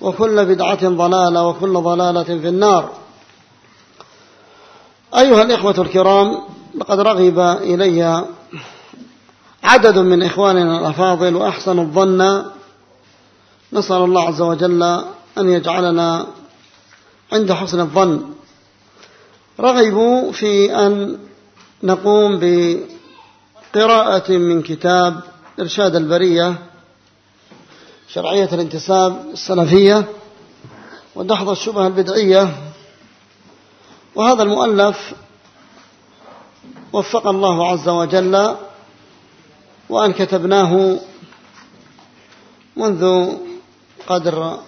وكل بدعة ضلالة وكل ضلالة في النار. أيها الإخوة الكرام لقد رغب إلي عدد من إخواننا الأفاضل وأحسن الظن. نسأل الله عز وجل أن يجعلنا عند حسن الظن. رغبوا في أن نقوم بقراءة من كتاب إرشاد البرية شرعية الانتساب السلفية ودحض الشبهة البدعية. وهذا المؤلف وفق الله عز وجل وأن كتبناه منذ قدر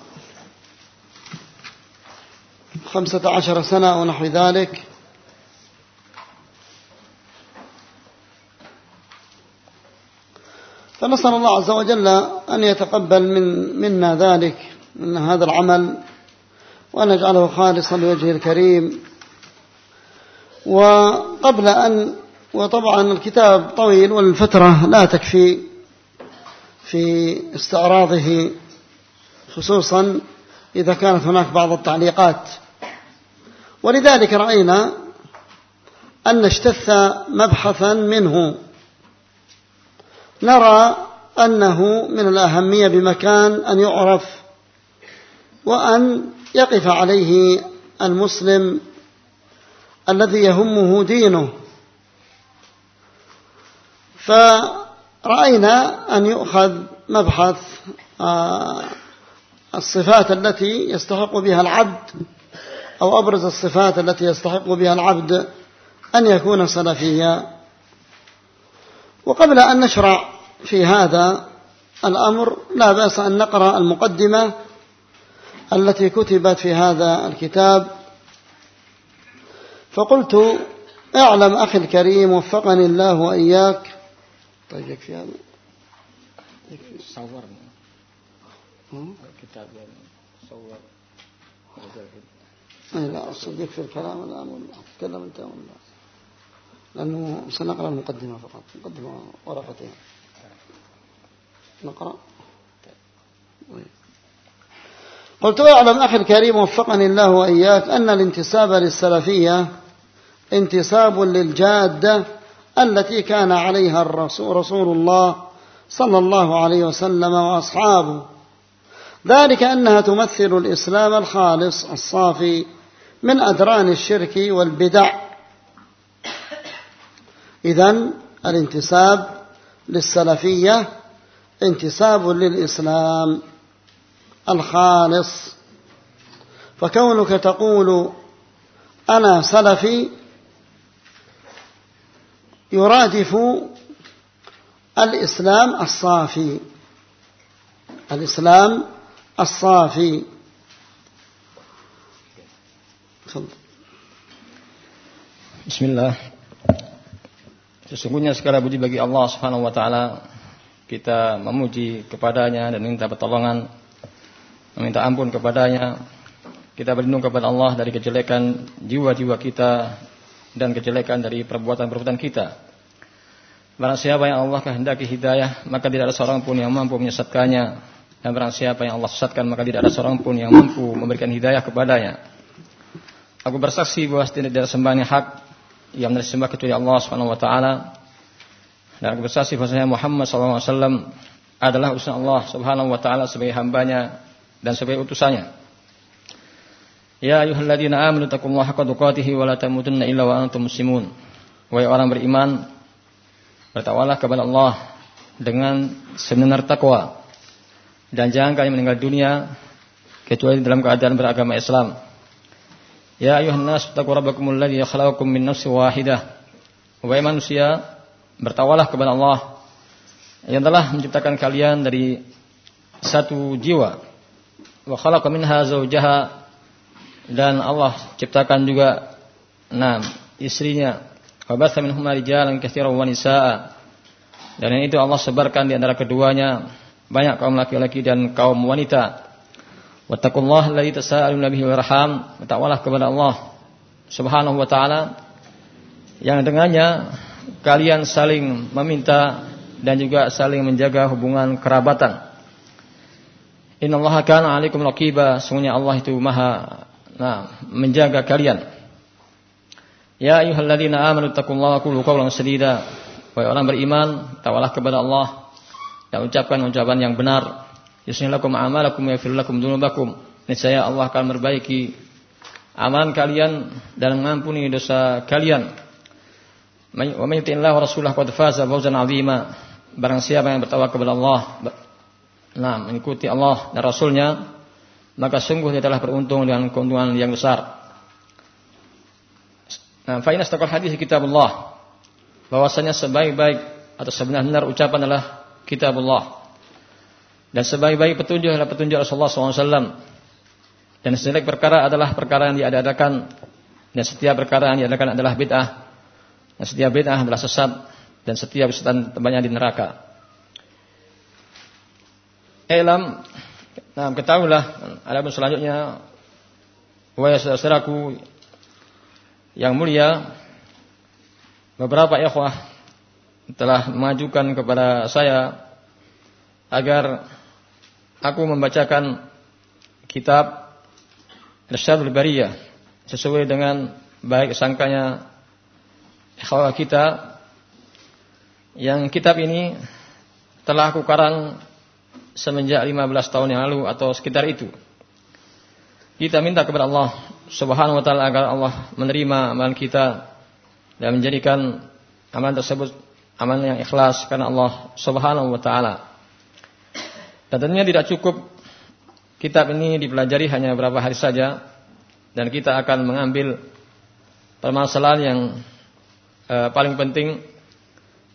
خمسة عشر سنة أو نحو ذلك. فنسأل الله عز وجل أن يتقبل من منا ذلك من هذا العمل وأن يجعله خالصا لوجهه الكريم. وقبل أن وطبعا الكتاب طويل والفترة لا تكفي في استعراضه خصوصا إذا كانت هناك بعض التعليقات. ولذلك رأينا أن نجتث مبحثا منه. نرى أنه من الأهمية بمكان أن يعرف وأن يقف عليه المسلم الذي يهمه دينه. فرأينا أن يؤخذ مبحث الصفات التي يستحق بها العبد أو أبرز الصفات التي يستحق بها العبد أن يكون سلفيا. وقبل أن نشرع في هذا الأمر لا بأس أن نقرأ المقدمة التي كتبت في هذا الكتاب. فقلت اعلم أخي الكريم وفقني الله وإياك. طيب يكفي هذا. يكفي صورنا الكتاب يعني صور. لا أصدق في الكلام الآن ولا تكلم أنت ولا؟ لأنه سنقرأ المقدمة فقط. مقدمة ورقتين. نقرأ. قلت اعلم أخي الكريم وفقني الله وإياك أن الانتساب للسلفية انتساب للجادة التي كان عليها الرسول رسول الله صلى الله عليه وسلم وأصحابه. ذلك أنها تمثل الإسلام الخالص الصافي من أدران الشرك والبدع إذن الانتساب للسلفية انتساب للإسلام الخالص. فكونك تقول أنا سلفي يرادف الإسلام الصافي الإسلام الصافي. بسم الله. Sesungguhnya segala puji bagi Allah Subhanahu wa taala. Kita memuji kepadanya dan minta pertolongan, meminta ampun kepadanya. kita berlindung kepada Allah dari kejelekan jiwa-jiwa kita dan kejelekan dari perbuatan-perbuatan kita. Barang siapa yang Allah kehendaki hidayah, maka tidak ada seorang pun yang mampu menyesatkannya. Dan barang siapa yang Allah sesatkan, maka tidak ada seorang pun yang mampu memberikan hidayah kepadanya. Aku bersaksi bahwa tidak ada sembahan hak yang disembah kecuali Allah Subhanahu wa taala. Dan bersaksi bahwasanya Muhammad SAW adalah utusan Allah Subhanahu wa taala sebagai hambanya dan sebagai utusannya. Ya ayyuhalladzina amanu taqullaha haqqa tuqatih wa la tamutunna illa wa antum muslimun. Wahai orang beriman, bertakwalah kepada Allah dengan sebenar takwa dan jangan kalian meninggal dunia kecuali dalam keadaan beragama Islam. Ya ayuhan nas taqu rabbakumul ladzi khalaqakum min nafsin wahidah. Wahai manusia, bertawalah kepada Allah yang telah menciptakan kalian dari satu jiwa. Wa khalaqa minha zawjaha dan Allah ciptakan juga enam istrinya wa batha minhuma rijalan katsiran wa nisaa dan itu Allah sebarkan di antara keduanya banyak kaum laki-laki dan kaum wanita wattaqullaha alladzi tasaaluna bihi wa arham bertakwalah kepada Allah subhanahu wa taala yang dengannya kalian saling meminta dan juga saling menjaga hubungan kerabatan Innallaha kana 'alaikum raqiba sungguhnya Allah itu maha Nah, menjaga kalian. Ya ayyuhalladzina amanu taqullaha qulu qawlan sadida. Wahai orang beriman, tawalah kepada Allah dan ucapkan ucapan yang benar. Yuslih lakum a'malakum yaghfir lakum dzunubakum. Niscaya Allah akan memperbaiki amalan kalian dan mengampuni dosa kalian. Wa may wa rasulahu qad faza fawzan 'azima. Barang siapa yang bertawakal kepada Allah, nah mengikuti Allah dan Rasulnya, maka sungguh dia telah beruntung dengan keuntungan yang besar. Nah, fa inna hadis kitabullah. Bahwasanya sebaik-baik atau sebenar-benar ucapan adalah kitabullah. Dan sebaik-baik petunjuk adalah petunjuk Rasulullah SAW. Dan setiap perkara adalah perkara yang diadakan. Dan setiap perkara yang diadakan adalah bid'ah. Dan setiap bid'ah adalah sesat. Dan setiap sesat tempatnya di neraka. Elam Nah, ketahuilah adapun selanjutnya wahai saudaraku yang mulia beberapa ikhwah telah mengajukan kepada saya agar aku membacakan kitab Irsyadul Bariyah sesuai dengan baik sangkanya ikhwah kita yang kitab ini telah aku karang semenjak 15 tahun yang lalu atau sekitar itu. Kita minta kepada Allah Subhanahu wa taala agar Allah menerima amalan kita dan menjadikan amalan tersebut amalan yang ikhlas karena Allah Subhanahu wa taala. Tentunya tidak cukup kitab ini dipelajari hanya beberapa hari saja dan kita akan mengambil permasalahan yang eh, paling penting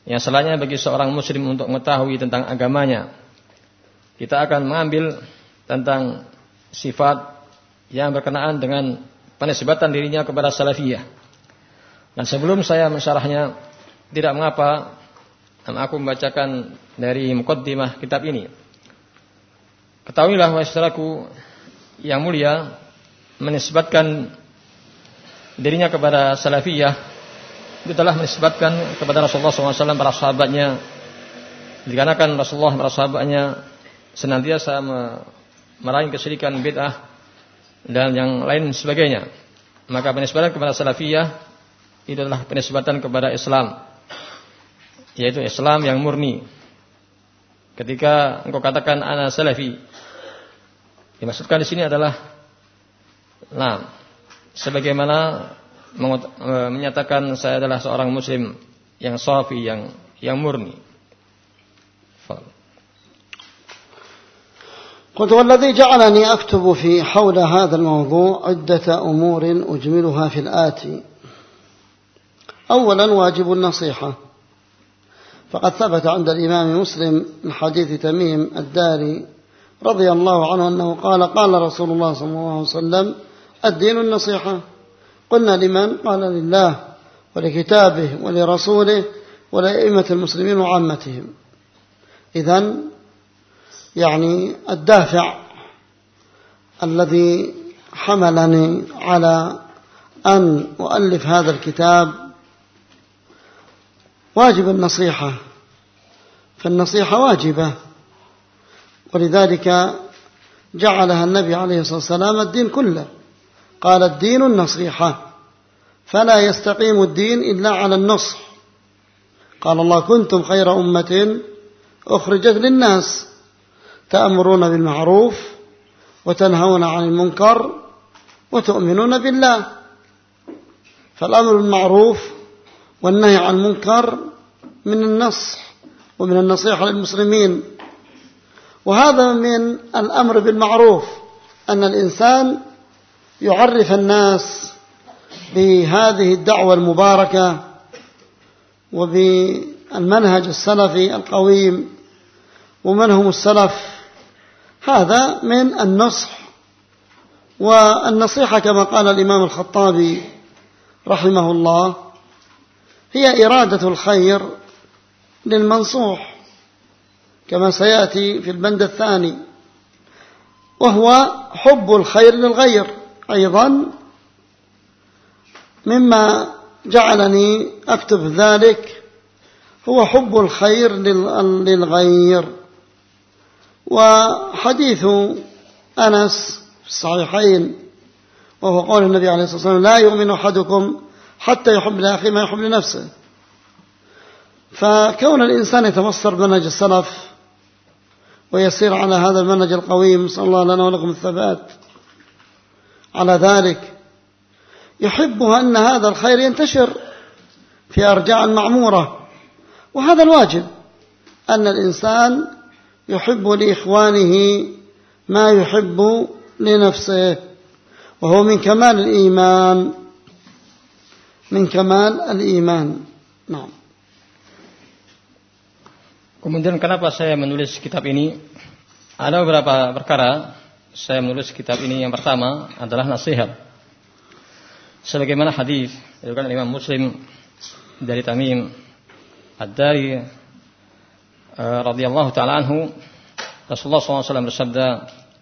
yang selainnya bagi seorang muslim untuk mengetahui tentang agamanya kita akan mengambil tentang sifat yang berkenaan dengan penisbatan dirinya kepada salafiyah. Dan sebelum saya mensyarahnya, tidak mengapa aku membacakan dari mukaddimah kitab ini. Ketahuilah wassalaku yang mulia menisbatkan dirinya kepada salafiyah itu telah menisbatkan kepada Rasulullah SAW para sahabatnya dikarenakan Rasulullah para sahabatnya senantiasa meraih kesyirikan bid'ah dan yang lain sebagainya. Maka penisbatan kepada salafiyah itu adalah penisbatan kepada Islam. Yaitu Islam yang murni. Ketika engkau katakan ana salafi, dimaksudkan di sini adalah nah, sebagaimana menyatakan saya adalah seorang muslim yang safi yang yang murni. قلت والذي جعلني أكتب في حول هذا الموضوع عدة أمور أجملها في الآتي أولا واجب النصيحة. فقد ثبت عند الإمام مسلم من حديث تميم الداري رضي الله عنه أنه قال قال رسول الله صلى الله عليه وسلم الدين النصيحة. قلنا لمن؟ قال لله ولكتابه ولرسوله ولأئمة المسلمين وعامتهم. إذن يعني الدافع الذي حملني على أن أؤلف هذا الكتاب واجب النصيحة. فالنصيحة واجبة. ولذلك جعلها النبي عليه الصلاة والسلام الدين كله. قال الدين النصيحة. فلا يستقيم الدين إلا على النصح. قال الله كنتم خير أمة أخرجت للناس تأمرون بالمعروف وتنهون عن المنكر وتؤمنون بالله. فالأمر بالمعروف والنهي عن المنكر من النصح ومن النصيحة للمسلمين. وهذا من الأمر بالمعروف أن الإنسان يعرف الناس بهذه الدعوة المباركة وبالمنهج السلفي القويم ومن هم السلف. هذا من النصح والنصيحة كما قال الإمام الخطابي رحمه الله هي إرادة الخير للمنصوح. كما سيأتي في البند الثاني وهو حب الخير للغير أيضا مما جعلني أكتب ذلك هو حب الخير للغير. وحديث أنس في الصحيحين وهو قول النبي عليه الصلاة والسلام لا يؤمن أحدكم حتى يحب لأخيه ما يحب لنفسه. فكون الإنسان يتمصر بمنهج السلف ويسير على هذا المنهج القويم. صلى الله لنا ولكم الثبات على ذلك. يحب أن هذا الخير ينتشر في أرجاء المعمورة وهذا الواجب أن الإنسان يحب لإخوانه ما يحب لنفسه وهو من كمال الإيمان. من كمال الإيمان. نعم. Kemudian kenapa saya menulis kitab ini? Ada beberapa perkara saya menulis kitab ini. Yang pertama adalah nasihat. Sebagaimana hadis kan Imam Muslim dari Tamim Ad-Dari uh, radhiyallahu taala anhu Rasulullah SAW bersabda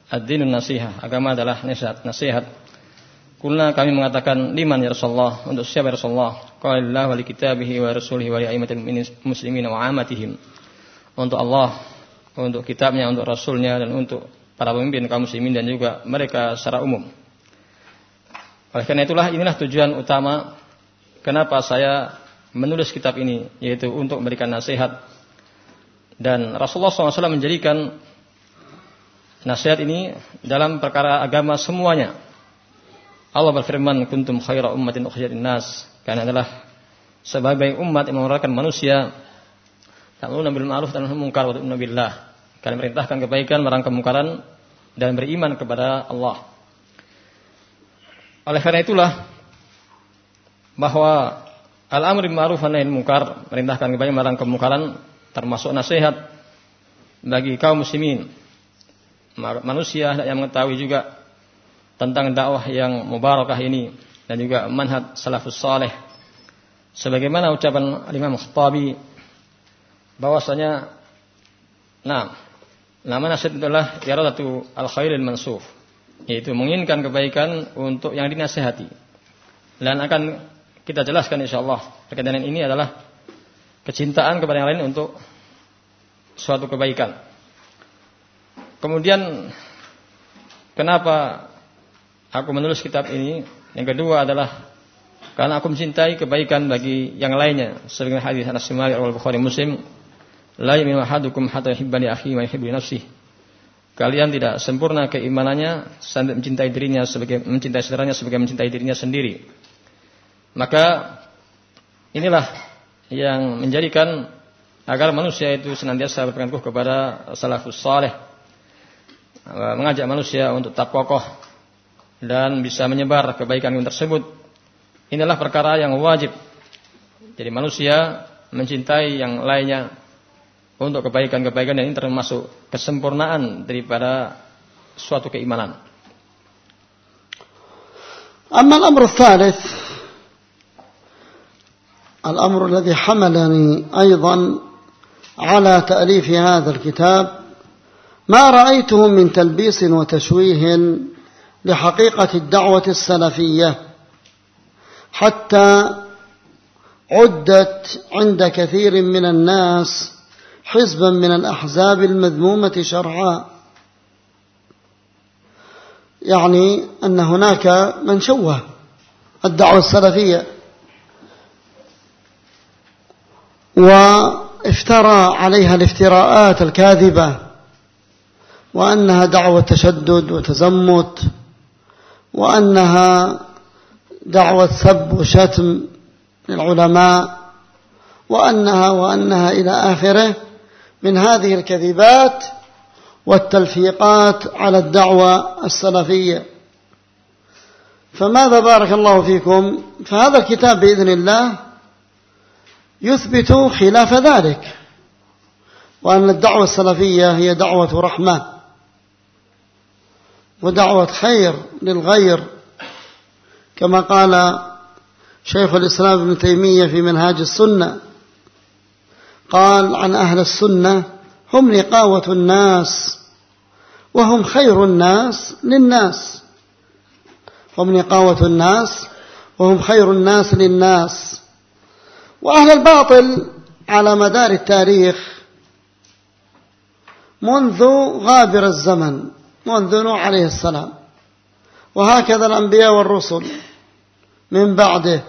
Ad-dinun nasihat agama adalah nasihat nasihat Kulna kami mengatakan liman ya Rasulullah untuk siapa ya Rasulullah qala wa li kitabihi wa rasulihi wa li muslimin wa amatihim untuk Allah, untuk kitabnya, untuk rasulnya dan untuk para pemimpin kaum muslimin dan juga mereka secara umum. Oleh karena itulah inilah tujuan utama kenapa saya menulis kitab ini yaitu untuk memberikan nasihat dan Rasulullah SAW menjadikan nasihat ini dalam perkara agama semuanya. Allah berfirman, "Kuntum khaira ummatin ukhrijat nas." Karena adalah sebagai umat yang mengeluarkan manusia Ta'muruna bil ma'ruf dan munkar wa billah. Kalian merintahkan kebaikan, melarang kemungkaran dan beriman kepada Allah. Oleh karena itulah bahwa al-amr bil ma'ruf wa nahi munkar, merintahkan kebaikan, melarang kemungkaran termasuk nasihat bagi kaum muslimin. Manusia yang mengetahui juga tentang dakwah yang mubarakah ini dan juga manhaj salafus saleh. Sebagaimana ucapan Imam Khattabi bahwasanya nah nama nasihat adalah iradatu al khairil mansuf yaitu menginginkan kebaikan untuk yang dinasihati dan akan kita jelaskan insyaallah dengan ini adalah kecintaan kepada yang lain untuk suatu kebaikan. Kemudian kenapa aku menulis kitab ini? Yang kedua adalah karena aku mencintai kebaikan bagi yang lainnya. Sebagaimana hadis Anas Malik Bukhari Muslim La yamin ahadukum hatta yuhibba li akhihi ma yuhibbu. Kalian tidak sempurna keimanannya sampai mencintai dirinya sebagai mencintai saudaranya sebagai mencintai dirinya sendiri. Maka inilah yang menjadikan agar manusia itu senantiasa berpegang teguh kepada salafus saleh mengajak manusia untuk tetap kokoh dan bisa menyebar kebaikan tersebut. Inilah perkara yang wajib. Jadi manusia mencintai yang lainnya untuk kebaikan-kebaikan dan ini termasuk kesempurnaan daripada suatu keimanan. أما الأمر الثالث الأمر الذي حملني أيضا على تأليف هذا الكتاب ما رأيته من تلبيس وتشويه لحقيقة الدعوة السلفية حتى عدت عند كثير من الناس حزبا من الأحزاب المذمومة شرعا. يعني أن هناك من شوه الدعوة السلفية وافترى عليها الافتراءات الكاذبة وأنها دعوة تشدد وتزمت وأنها دعوة سب وشتم للعلماء وأنها وأنها إلى آخره. من هذه الكذبات والتلفيقات على الدعوة السلفية. فماذا بارك الله فيكم؟ فهذا الكتاب بإذن الله يثبت خلاف ذلك وأن الدعوة السلفية هي دعوة رحمة ودعوة خير للغير. كما قال شيخ الإسلام ابن تيمية في منهاج السنة قال عن أهل السنة هم نقاوة الناس وهم خير الناس للناس. هم نقاوة الناس وهم خير الناس للناس. وأهل الباطل على مدار التاريخ منذ غابر الزمن منذ نوح عليه السلام. وهكذا الأنبياء والرسل من بعده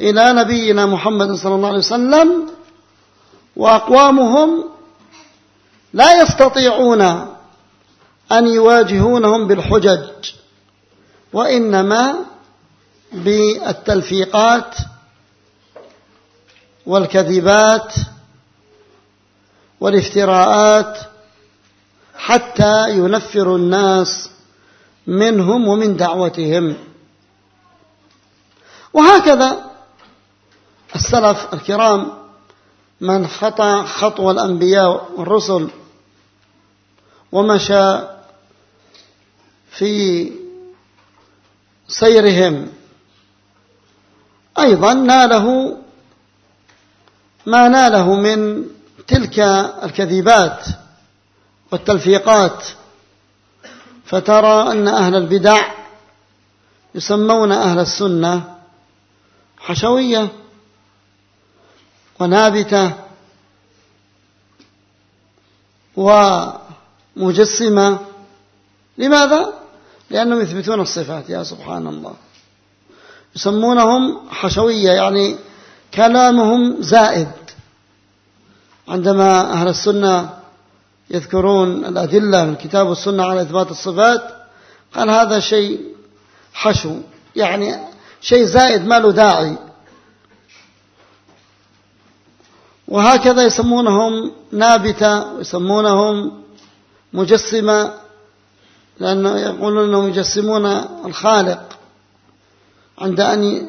إلى نبينا محمد صلى الله عليه وسلم وأقوامهم لا يستطيعون أن يواجهونهم بالحجج وإنما بالتلفيقات والكذبات والافتراءات حتى ينفر الناس منهم ومن دعوتهم. وهكذا السلف الكرام من خطى خطوة الأنبياء والرسل ومشى في سيرهم. أيضا ناله ما ناله من تلك الكذبات والتلفيقات. فترى أن أهل البدع يسمون أهل السنة حشوية. ونابتة ومجسمة. لماذا؟ لأنهم يثبتون الصفات يا سبحان الله. يسمونهم حشوية يعني كلامهم زائد. عندما أهل السنة يذكرون الأدلة من الكتاب والسنة على إثبات الصفات قال هذا شيء حشو يعني شيء زائد ما له داعي. وهكذا يسمونهم نابتة ويسمونهم مجسمة لأنه يقولون أنهم يجسمون الخالق عند أن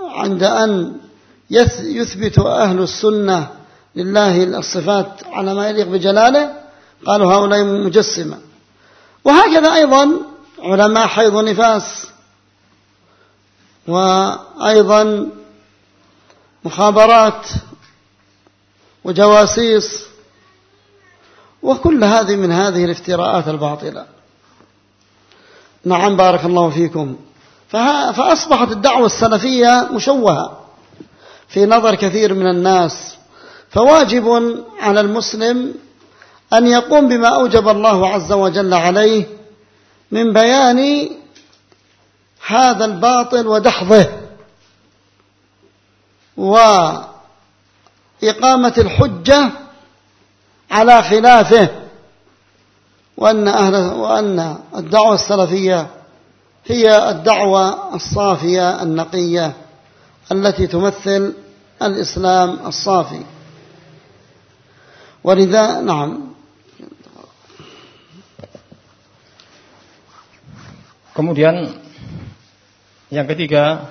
عند أن يثبت أهل السنة لله الصفات على ما يليق بجلاله. قالوا هؤلاء مجسمة. وهكذا أيضا علماء حيض ونفاس وأيضا مخابرات وجواسيس. وكل هذه من هذه الافتراءات الباطلة. نعم بارك الله فيكم. فأصبحت الدعوة السلفية مشوهة في نظر كثير من الناس. فواجب على المسلم أن يقوم بما أوجب الله عز وجل عليه من بيان هذا الباطل ودحضه. وإقامة الحجة على خلافه وأن, أهل وأن الدعوة السلفية هي الدعوة الصافية النقية التي تمثل الإسلام الصافي ولذا نعم Kemudian yang ketiga,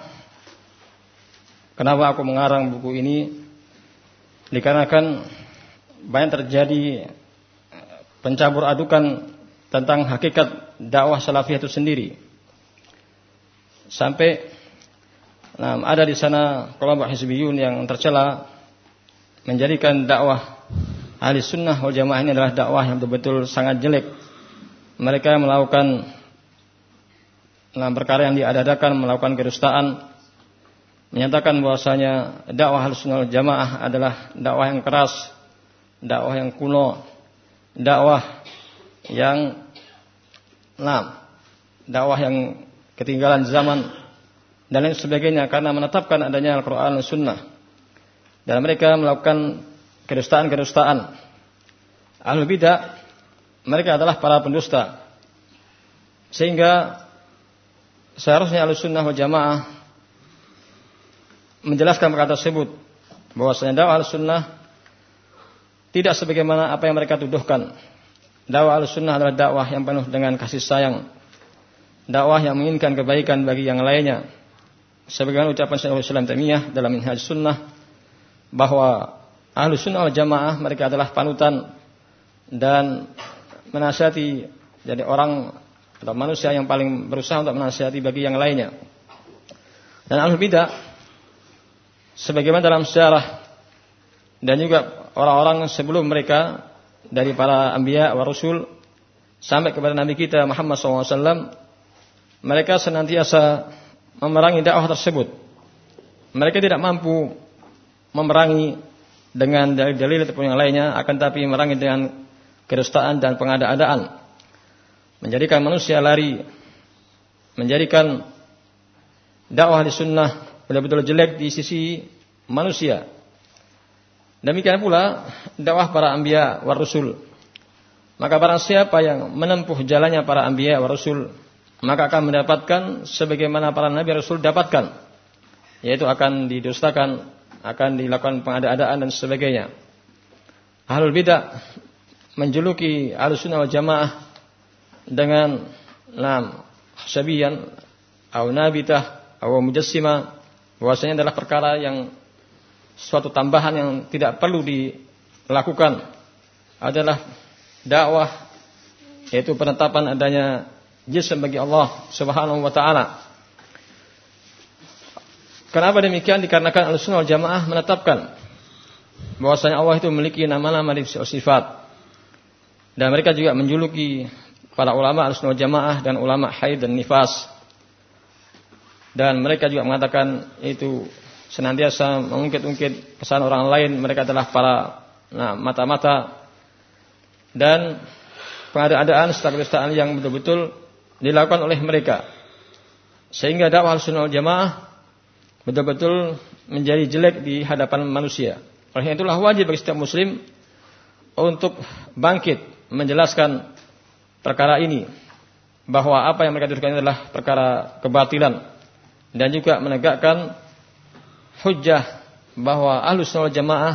kenapa aku mengarang buku ini? Dikarenakan banyak terjadi pencampur adukan tentang hakikat dakwah salafiyah itu sendiri. Sampai nah, ada di sana kelompok hizbiyun yang tercela menjadikan dakwah ahli sunnah wal jamaah ini adalah dakwah yang betul-betul sangat jelek. Mereka melakukan dalam perkara yang diadakan melakukan kedustaan menyatakan bahwasanya dakwah Ahlussunnah Jamaah adalah dakwah yang keras, dakwah yang kuno, dakwah yang nah, dakwah yang ketinggalan zaman dan lain sebagainya karena menetapkan adanya Al-Qur'an dan Sunnah. Dan mereka melakukan kedustaan-kedustaan. Ahlul bidah mereka adalah para pendusta. Sehingga seharusnya Ahlussunnah wal Jamaah menjelaskan perkara tersebut bahwasanya dakwah Ahlussunnah tidak sebagaimana apa yang mereka tuduhkan. Dakwah Ahlussunnah adalah dakwah yang penuh dengan kasih sayang. Dakwah yang menginginkan kebaikan bagi yang lainnya. Sebagaimana ucapan Syekhul Islam Taimiyah dalam Minhaj Sunnah bahwa Ahlussunnah wal Jamaah mereka adalah panutan dan menasihati jadi orang atau manusia yang paling berusaha untuk menasihati bagi yang lainnya. Dan ahlul bidah sebagaimana dalam sejarah dan juga orang-orang sebelum mereka dari para anbiya wa rasul sampai kepada nabi kita Muhammad SAW mereka senantiasa memerangi dakwah tersebut. Mereka tidak mampu memerangi dengan dalil-dalil ataupun yang lainnya akan tapi memerangi dengan kedustaan dan pengada-adaan. Menjadikan manusia lari. Menjadikan dakwah di sunnah betul-betul jelek di sisi manusia. Demikian pula dakwah para anbiya wa rasul. Maka barang siapa yang menempuh jalannya para anbiya wa rasul, maka akan mendapatkan sebagaimana para nabi rasul dapatkan. Yaitu akan didustakan, akan dilakukan pengada-adaan dan sebagainya. Ahlul bidah menjuluki Ahlussunnah wal Jamaah dengan nam sabiyan atau nabitah bahwasanya adalah perkara yang suatu tambahan yang tidak perlu dilakukan adalah dakwah yaitu penetapan adanya jisim bagi Allah Subhanahu wa taala. Kenapa demikian? Dikarenakan Ahlussunnah wal Jamaah menetapkan bahwasanya Allah itu memiliki nama-nama dan sifat. Dan mereka juga menjuluki para ulama al jamaah dan ulama haid dan nifas. Dan mereka juga mengatakan itu senantiasa mengungkit-ungkit kesan orang lain. Mereka adalah para nah, mata-mata dan pengadaan status yang betul-betul dilakukan oleh mereka. Sehingga dakwah al jamaah betul-betul menjadi jelek di hadapan manusia. Oleh itulah wajib bagi setiap muslim untuk bangkit menjelaskan perkara ini bahwa apa yang mereka tuduhkan adalah perkara kebatilan dan juga menegakkan hujah bahwa ahlus sunnah jamaah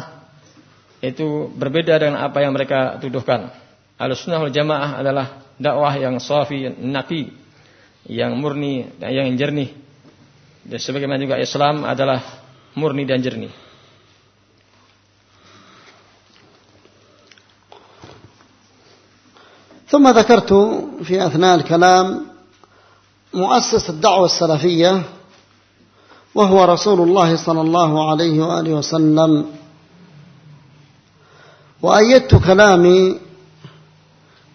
itu berbeda dengan apa yang mereka tuduhkan. Ahlus sunnah jamaah adalah dakwah yang safi, naqi, yang murni dan yang jernih. Dan sebagaimana juga Islam adalah murni dan jernih. ثم ذكرت في أثناء الكلام مؤسس الدعوة السلفية وهو رسول الله صلى الله عليه وآله وسلم. وأيدت كلامي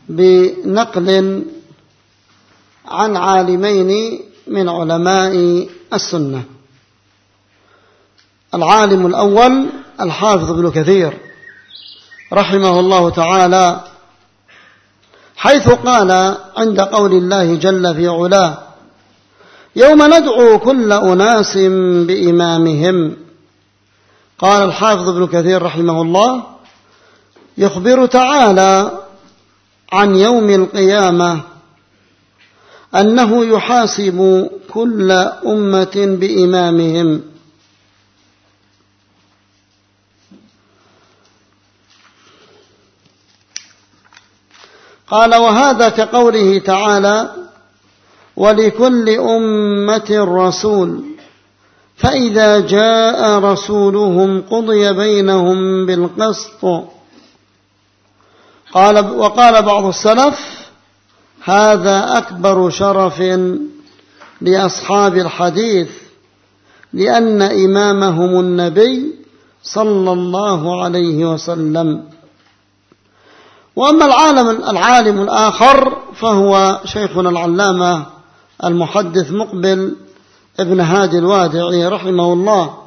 بنقل عن عالمين من علماء السنة. العالم الأول الحافظ ابن كثير رحمه الله تعالى حيث قال عند قول الله جل في علاه يوم ندعو كل أناس بإمامهم. قال الحافظ ابن كثير رحمه الله يخبر تعالى عن يوم القيامة أنه يحاسب كل أمة بإمامهم. قال وهذا كقوله تعالى ولكل أمة رسول. فإذا جاء رسولهم قضي بينهم بالقسط. قال وقال بعض السلف هذا أكبر شرف لأصحاب الحديث لأن إمامهم النبي صلى الله عليه وسلم. وأما العالم العالم الآخر فهو شيخنا العلامة المحدث مقبل ابن هادي الوادعي رحمه الله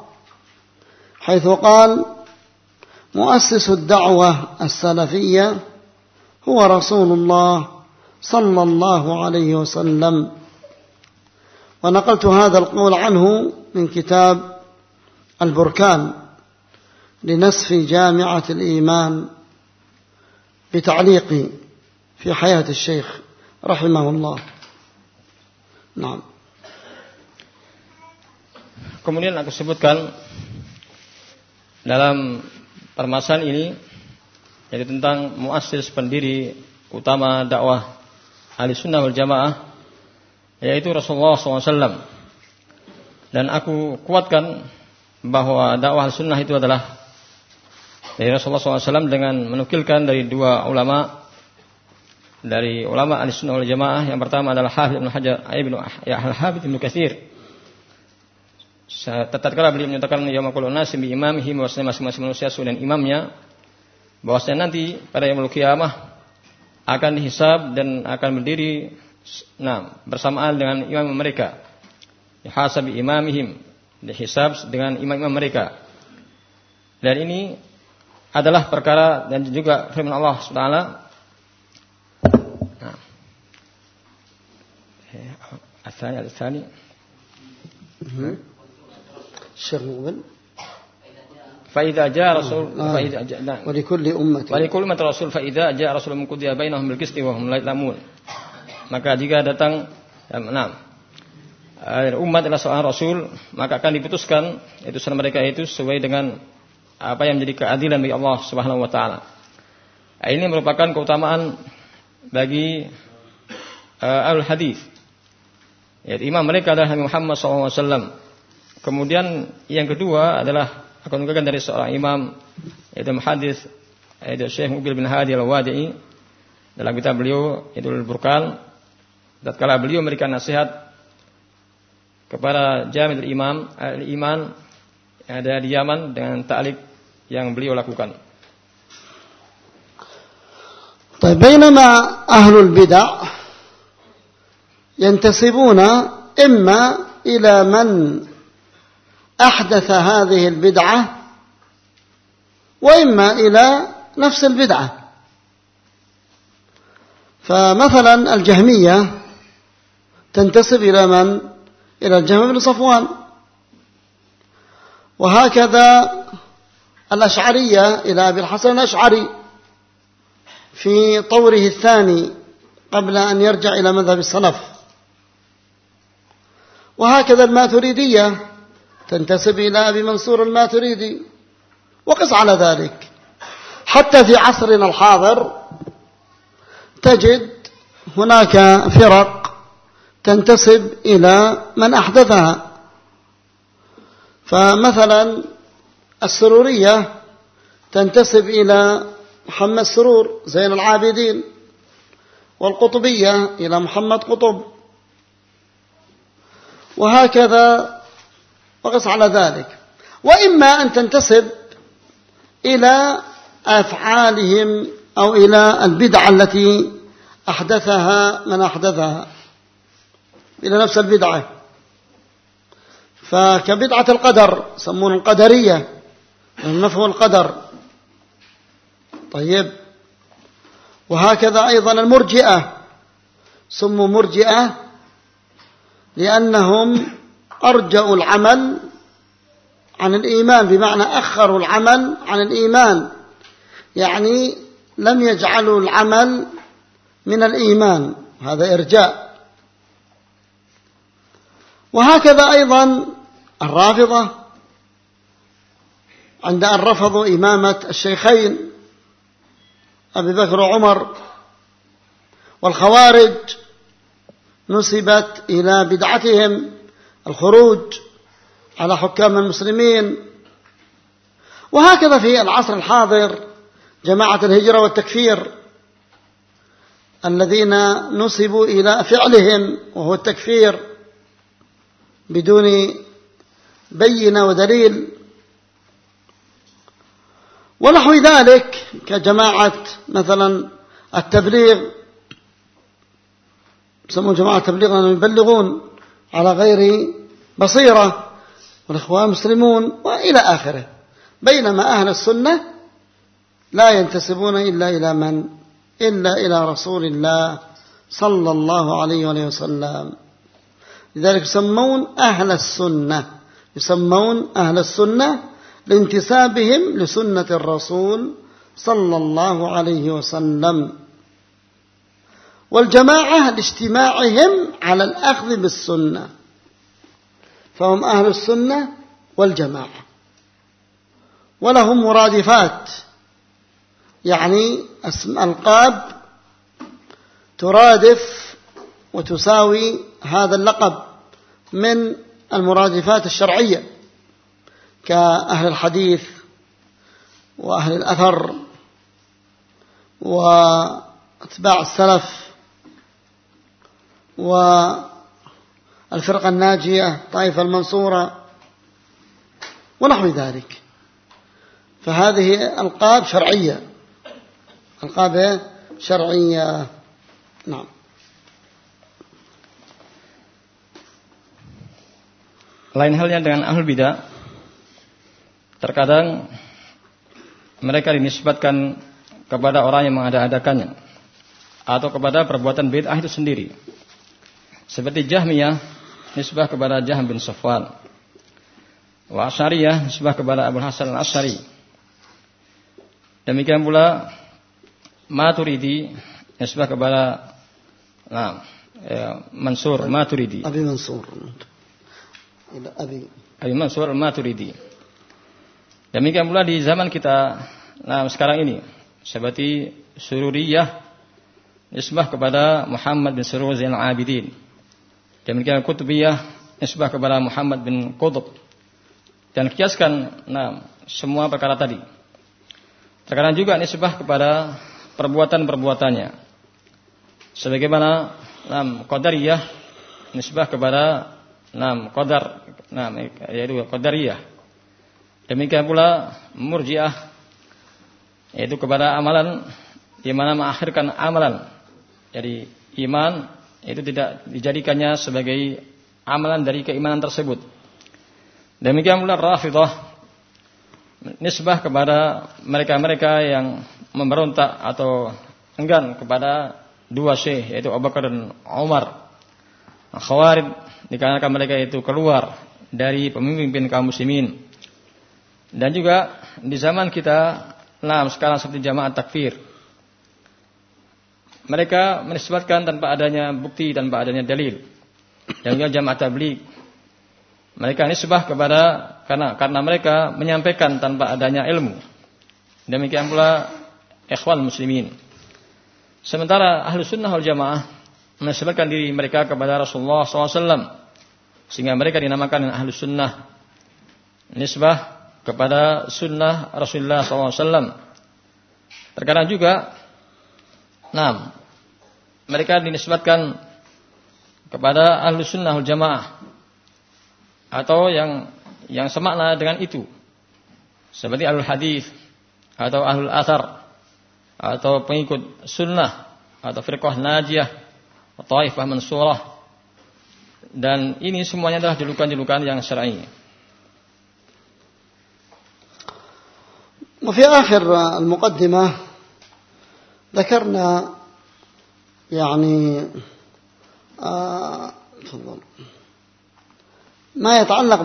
حيث قال مؤسس الدعوة السلفية هو رسول الله صلى الله عليه وسلم. ونقلت هذا القول عنه من كتاب البركان لنسف جامعة الإيمان بتعليق في حياة الشيخ رحمه الله. Nah. Kemudian aku sebutkan dalam permasalahan ini yaitu tentang muassis pendiri utama dakwah ahli sunnah wal jamaah yaitu Rasulullah SAW dan aku kuatkan bahwa dakwah sunnah itu adalah dari Rasulullah SAW dengan menukilkan dari dua ulama dari ulama ahli sunnah wal jamaah. Yang pertama adalah Hafidh Ibn Hajar Ibn ya Hafidh Ibn Katsir. Tatkala beliau menyatakan yaumul nasi bi imamihi bahwasanya masing-masing manusia dan imamnya bahwasanya nanti pada yaumul kiamah akan dihisab dan akan berdiri nah bersamaan dengan imam mereka. Dihasab imamihim dihisab dengan imam-imam mereka. Dan ini adalah perkara dan juga firman Allah Subhanahu الثاني الثاني الشيخ مقبل فإذا جاء رسول آه. فإذا جاء نعم. ولكل أمة ولكل أمة رسول فإذا جاء رسول من قضي بينهم بالقسط وهم لا يظلمون maka jika datang enam umat adalah seorang rasul maka akan diputuskan itu mereka itu sesuai dengan apa yang menjadi keadilan bagi Allah Subhanahu wa taala. Ini merupakan keutamaan bagi uh, al-hadis Ya, imam mereka adalah Nabi Muhammad SAW. Kemudian yang kedua adalah akan menunjukkan dari seorang imam yaitu hadis yaitu Syekh Mubil bin Hadi al-Wadi'i dalam kitab beliau yaitu Al-Burkan tatkala beliau memberikan nasihat kepada Jamil Imam al-Iman yang ada di Yaman dengan ta'lik yang beliau lakukan. طيب بينما أهل البدع ينتسبون إما إلى من أحدث هذه البدعة وإما إلى نفس البدعة. فمثلا الجهمية تنتسب إلى من؟ إلى الجهم بن صفوان. وهكذا الأشعرية إلى أبي الحسن الأشعري في طوره الثاني قبل أن يرجع إلى مذهب السلف. وهكذا الماتريدية تنتسب إلى أبي منصور الماتريدي وقس على ذلك. حتى في عصرنا الحاضر تجد هناك فرق تنتسب إلى من أحدثها. فمثلا السرورية تنتسب إلى محمد سرور زين العابدين والقطبية إلى محمد قطب. وهكذا وقس على ذلك. وإما أن تنتسب إلى أفعالهم أو إلى البدعة التي أحدثها من أحدثها إلى نفس البدعة. فكبدعة القدر يسمون القدرية النفو القدر. طيب. وهكذا أيضا المرجئة سموا مرجئة لأنهم أرجأوا العمل عن الإيمان بمعنى أخروا العمل عن الإيمان. يعني لم يجعلوا العمل من الإيمان هذا إرجاء. وهكذا أيضا الرافضة عند أن رفضوا إمامة الشيخين أبي بكر وعمر والخوارج. نسبت إلى بدعتهم الخروج على حكام المسلمين. وهكذا في العصر الحاضر جماعة الهجرة والتكفير الذين نسبوا إلى فعلهم وهو التكفير بدون بينة ودليل. ونحو ذلك كجماعة مثلا التبليغ يسمون جماعة تبليغ أنهم يبلغون على غير بصيرة. والإخوان المسلمون وإلى آخره. بينما أهل السنة لا ينتسبون إلا إلى من؟ إلا إلى رسول الله صلى الله عليه وسلم. لذلك يسمون أهل السنة يسمون أهل السنة لانتسابهم لسنة الرسول صلى الله عليه وسلم. والجماعة لاجتماعهم على الأخذ بالسنة. فهم أهل السنة والجماعة. ولهم مرادفات. يعني ألقاب ترادف وتساوي هذا اللقب من المرادفات الشرعية كأهل الحديث وأهل الأثر وأتباع السلف والفرقة الناجية طائفة المنصورة ونحو ذلك فهذه ألقاب شرعية ألقاب شرعية نعم Lain halnya dengan ahlul bidah. Terkadang mereka dinisbatkan kepada orang yang mengada-adakannya atau kepada perbuatan bid'ah itu sendiri. Seperti Jahmiyah nisbah kepada Jahm bin Safwan. Wa Asyariyah nisbah kepada Abu Hasan Al-Asy'ari. Demikian pula Maturidi nisbah kepada nah, ya, Mansur Maturidi. Abi Mansur. Abi Abi Mansur Al-Maturidi. Demikian pula di zaman kita nah sekarang ini seperti Sururiyah nisbah kepada Muhammad bin Surur Zainal Abidin. Demikian Kutubiyah nisbah kepada Muhammad bin Qutb. Dan kiaskan nah semua perkara tadi. Terkadang juga nisbah kepada perbuatan-perbuatannya. Sebagaimana nah, Qadariyah nisbah kepada Nah, qadar, nah, yaitu qadariyah. Demikian pula murjiah yaitu kepada amalan di mana mengakhirkan amalan. Jadi iman itu tidak dijadikannya sebagai amalan dari keimanan tersebut. Demikian pula Rafidah nisbah kepada mereka-mereka yang memberontak atau enggan kepada dua syekh yaitu Abu Bakar dan Umar. Khawarij dikarenakan mereka itu keluar dari pemimpin kaum muslimin. Dan juga di zaman kita, nah sekarang seperti jamaah takfir. Mereka menisbatkan tanpa adanya bukti, tanpa adanya dalil. Dan juga jamaah tabligh. Mereka nisbah kepada karena karena mereka menyampaikan tanpa adanya ilmu. Demikian pula ikhwan muslimin. Sementara ahlu sunnah wal jamaah menisbatkan diri mereka kepada Rasulullah SAW sehingga mereka dinamakan ahlu sunnah nisbah kepada sunnah Rasulullah SAW. Terkadang juga, nah, mereka dinisbatkan kepada ahlu sunnah jamaah atau yang yang semakna dengan itu, seperti ahlul hadis atau ahlul asar atau pengikut sunnah atau firqah najiyah atau taifah mansurah dan ini semuanya adalah julukan-julukan yang syar'i. وفي آخر المقدمة ذكرنا يعني آه ما يتعلق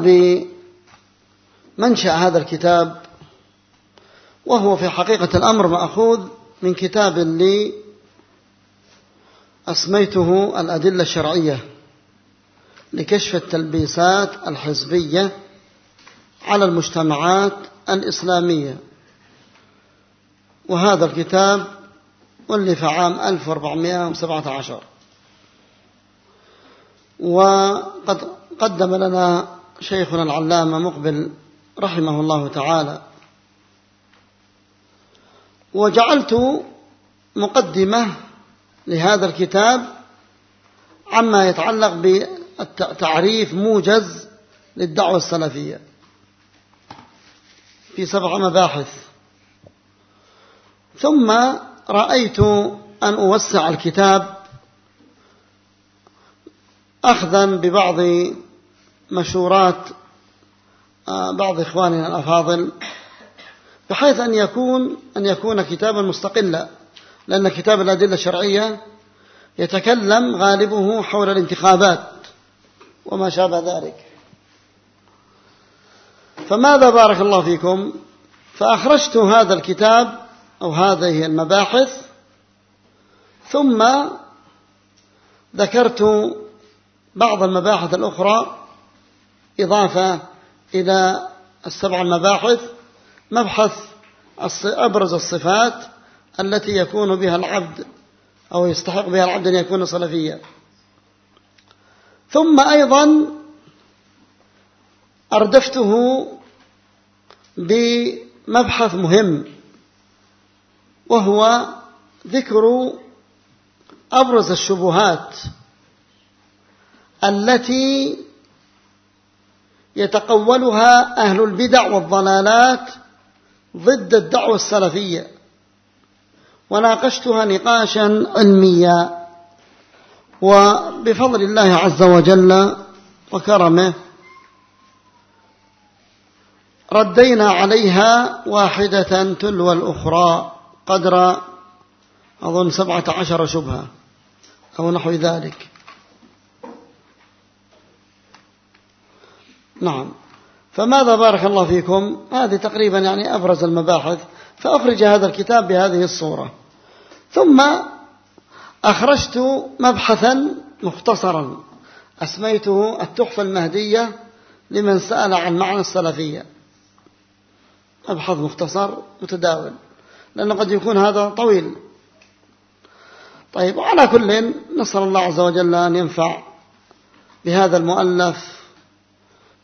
بمنشأ هذا الكتاب وهو في حقيقة الأمر مأخوذ من كتاب لي أسميته الأدلة الشرعية لكشف التلبيسات الحزبية على المجتمعات الإسلامية. وهذا الكتاب ألف عام 1417 وقد قدم لنا شيخنا العلامة مقبل رحمه الله تعالى. وجعلت مقدمة لهذا الكتاب عما يتعلق تعريف موجز للدعوة السلفية في سبع مباحث. ثم رأيت أن أوسع الكتاب أخذا ببعض مشورات آه، بعض إخواننا الأفاضل بحيث أن يكون أن يكون كتابا مستقلا لأن كتاب الأدلة الشرعية يتكلم غالبه حول الانتخابات وما شابه ذلك. فماذا بارك الله فيكم؟ فأخرجت هذا الكتاب أو هذه المباحث. ثم ذكرت بعض المباحث الأخرى إضافة إلى السبع المباحث مبحث أبرز الصفات التي يكون بها العبد أو يستحق بها العبد أن يكون صلفيا ثم أيضا أردفته بمبحث مهم. وهو ذكر أبرز الشبهات التي يتقولها أهل البدع والضلالات ضد الدعوة السلفية وناقشتها نقاشا علميا. وبفضل الله عز وجل وكرمه ردينا عليها واحدة تلو الأخرى. قدر أظن سبعة عشر شبهة أو نحو ذلك. نعم. فماذا بارك الله فيكم؟ هذه تقريبا يعني أبرز المباحث. فأخرج هذا الكتاب بهذه الصورة. ثم أخرجت مبحثا مختصرا. أسميته التحفة المهدية لمن سأل عن معنى السلفية. مبحث مختصر متداول. لأنه قد يكون هذا طويل. طيب وعلى كل نسأل الله عز وجل أن ينفع بهذا المؤلف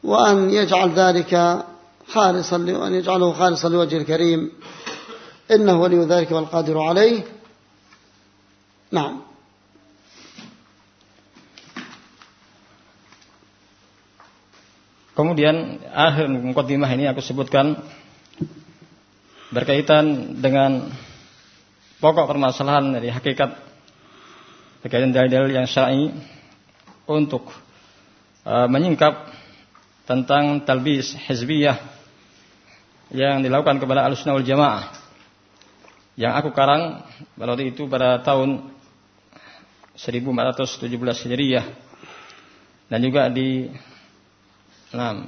وأن يجعل ذلك خالصا وأن يجعله خالصا لوجه الكريم. إنه ولي ذلك والقادر عليه. نعم. Kemudian akhir mukadimah ini aku sebutkan. Berkaitan dengan pokok permasalahan dari hakikat berkaitan dalil-dalil yang syar'i untuk uh, menyingkap tentang talbis hizbiyah yang dilakukan kepada Ahlussunnah wal Jamaah. Yang aku karang pada waktu itu pada tahun 1417 Hijriah dan juga di nah,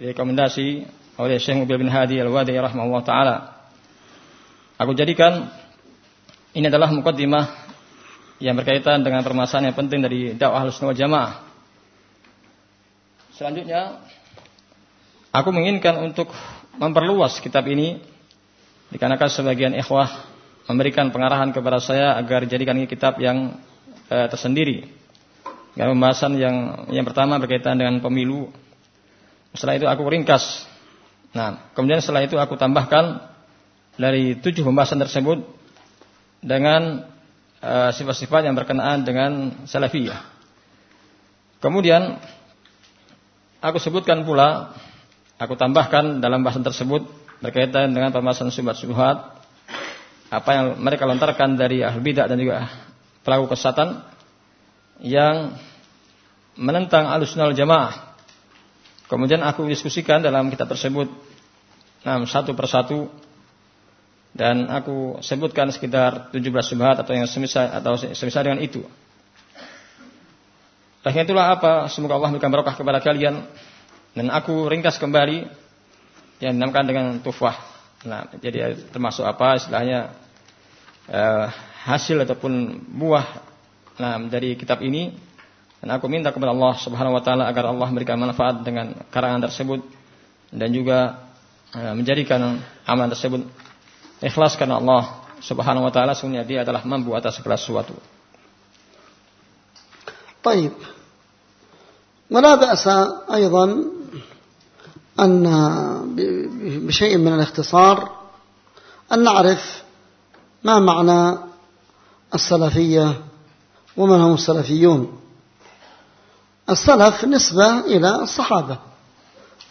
rekomendasi oleh Syekh Mubil bin Hadi Al-Wadi rahimahullah taala. Aku jadikan ini adalah mukaddimah yang berkaitan dengan permasalahan yang penting dari dakwah Ahlussunnah Jamaah Selanjutnya aku menginginkan untuk memperluas kitab ini dikarenakan sebagian ikhwah memberikan pengarahan kepada saya agar jadikan ini kitab yang eh, tersendiri. Dengan pembahasan yang yang pertama berkaitan dengan pemilu. Setelah itu aku ringkas. Nah, kemudian setelah itu aku tambahkan dari tujuh pembahasan tersebut dengan eh, sifat-sifat uh, yang berkenaan dengan salafiyah. Kemudian Aku sebutkan pula, aku tambahkan dalam bahasan tersebut berkaitan dengan pembahasan subhat-subhat apa yang mereka lontarkan dari ahli bidah dan juga pelaku kesatan yang menentang alusnal jamaah. Kemudian aku diskusikan dalam kitab tersebut nah, satu persatu dan aku sebutkan sekitar 17 subhat atau yang semisal atau semisal dengan itu. Oleh itulah apa semoga Allah memberikan barokah kepada kalian dan aku ringkas kembali yang dinamakan dengan tufah. Nah, jadi termasuk apa istilahnya eh, hasil ataupun buah nah, dari kitab ini dan aku minta kepada Allah Subhanahu wa taala agar Allah memberikan manfaat dengan karangan tersebut dan juga eh, menjadikan amalan tersebut ikhlas karena Allah Subhanahu wa taala sungguhnya dia adalah mampu atas segala sesuatu. طيب ولا بأس أيضا أن بشيء من الاختصار أن نعرف ما معنى السلفية ومن هم السلفيون السلف نسبة إلى الصحابة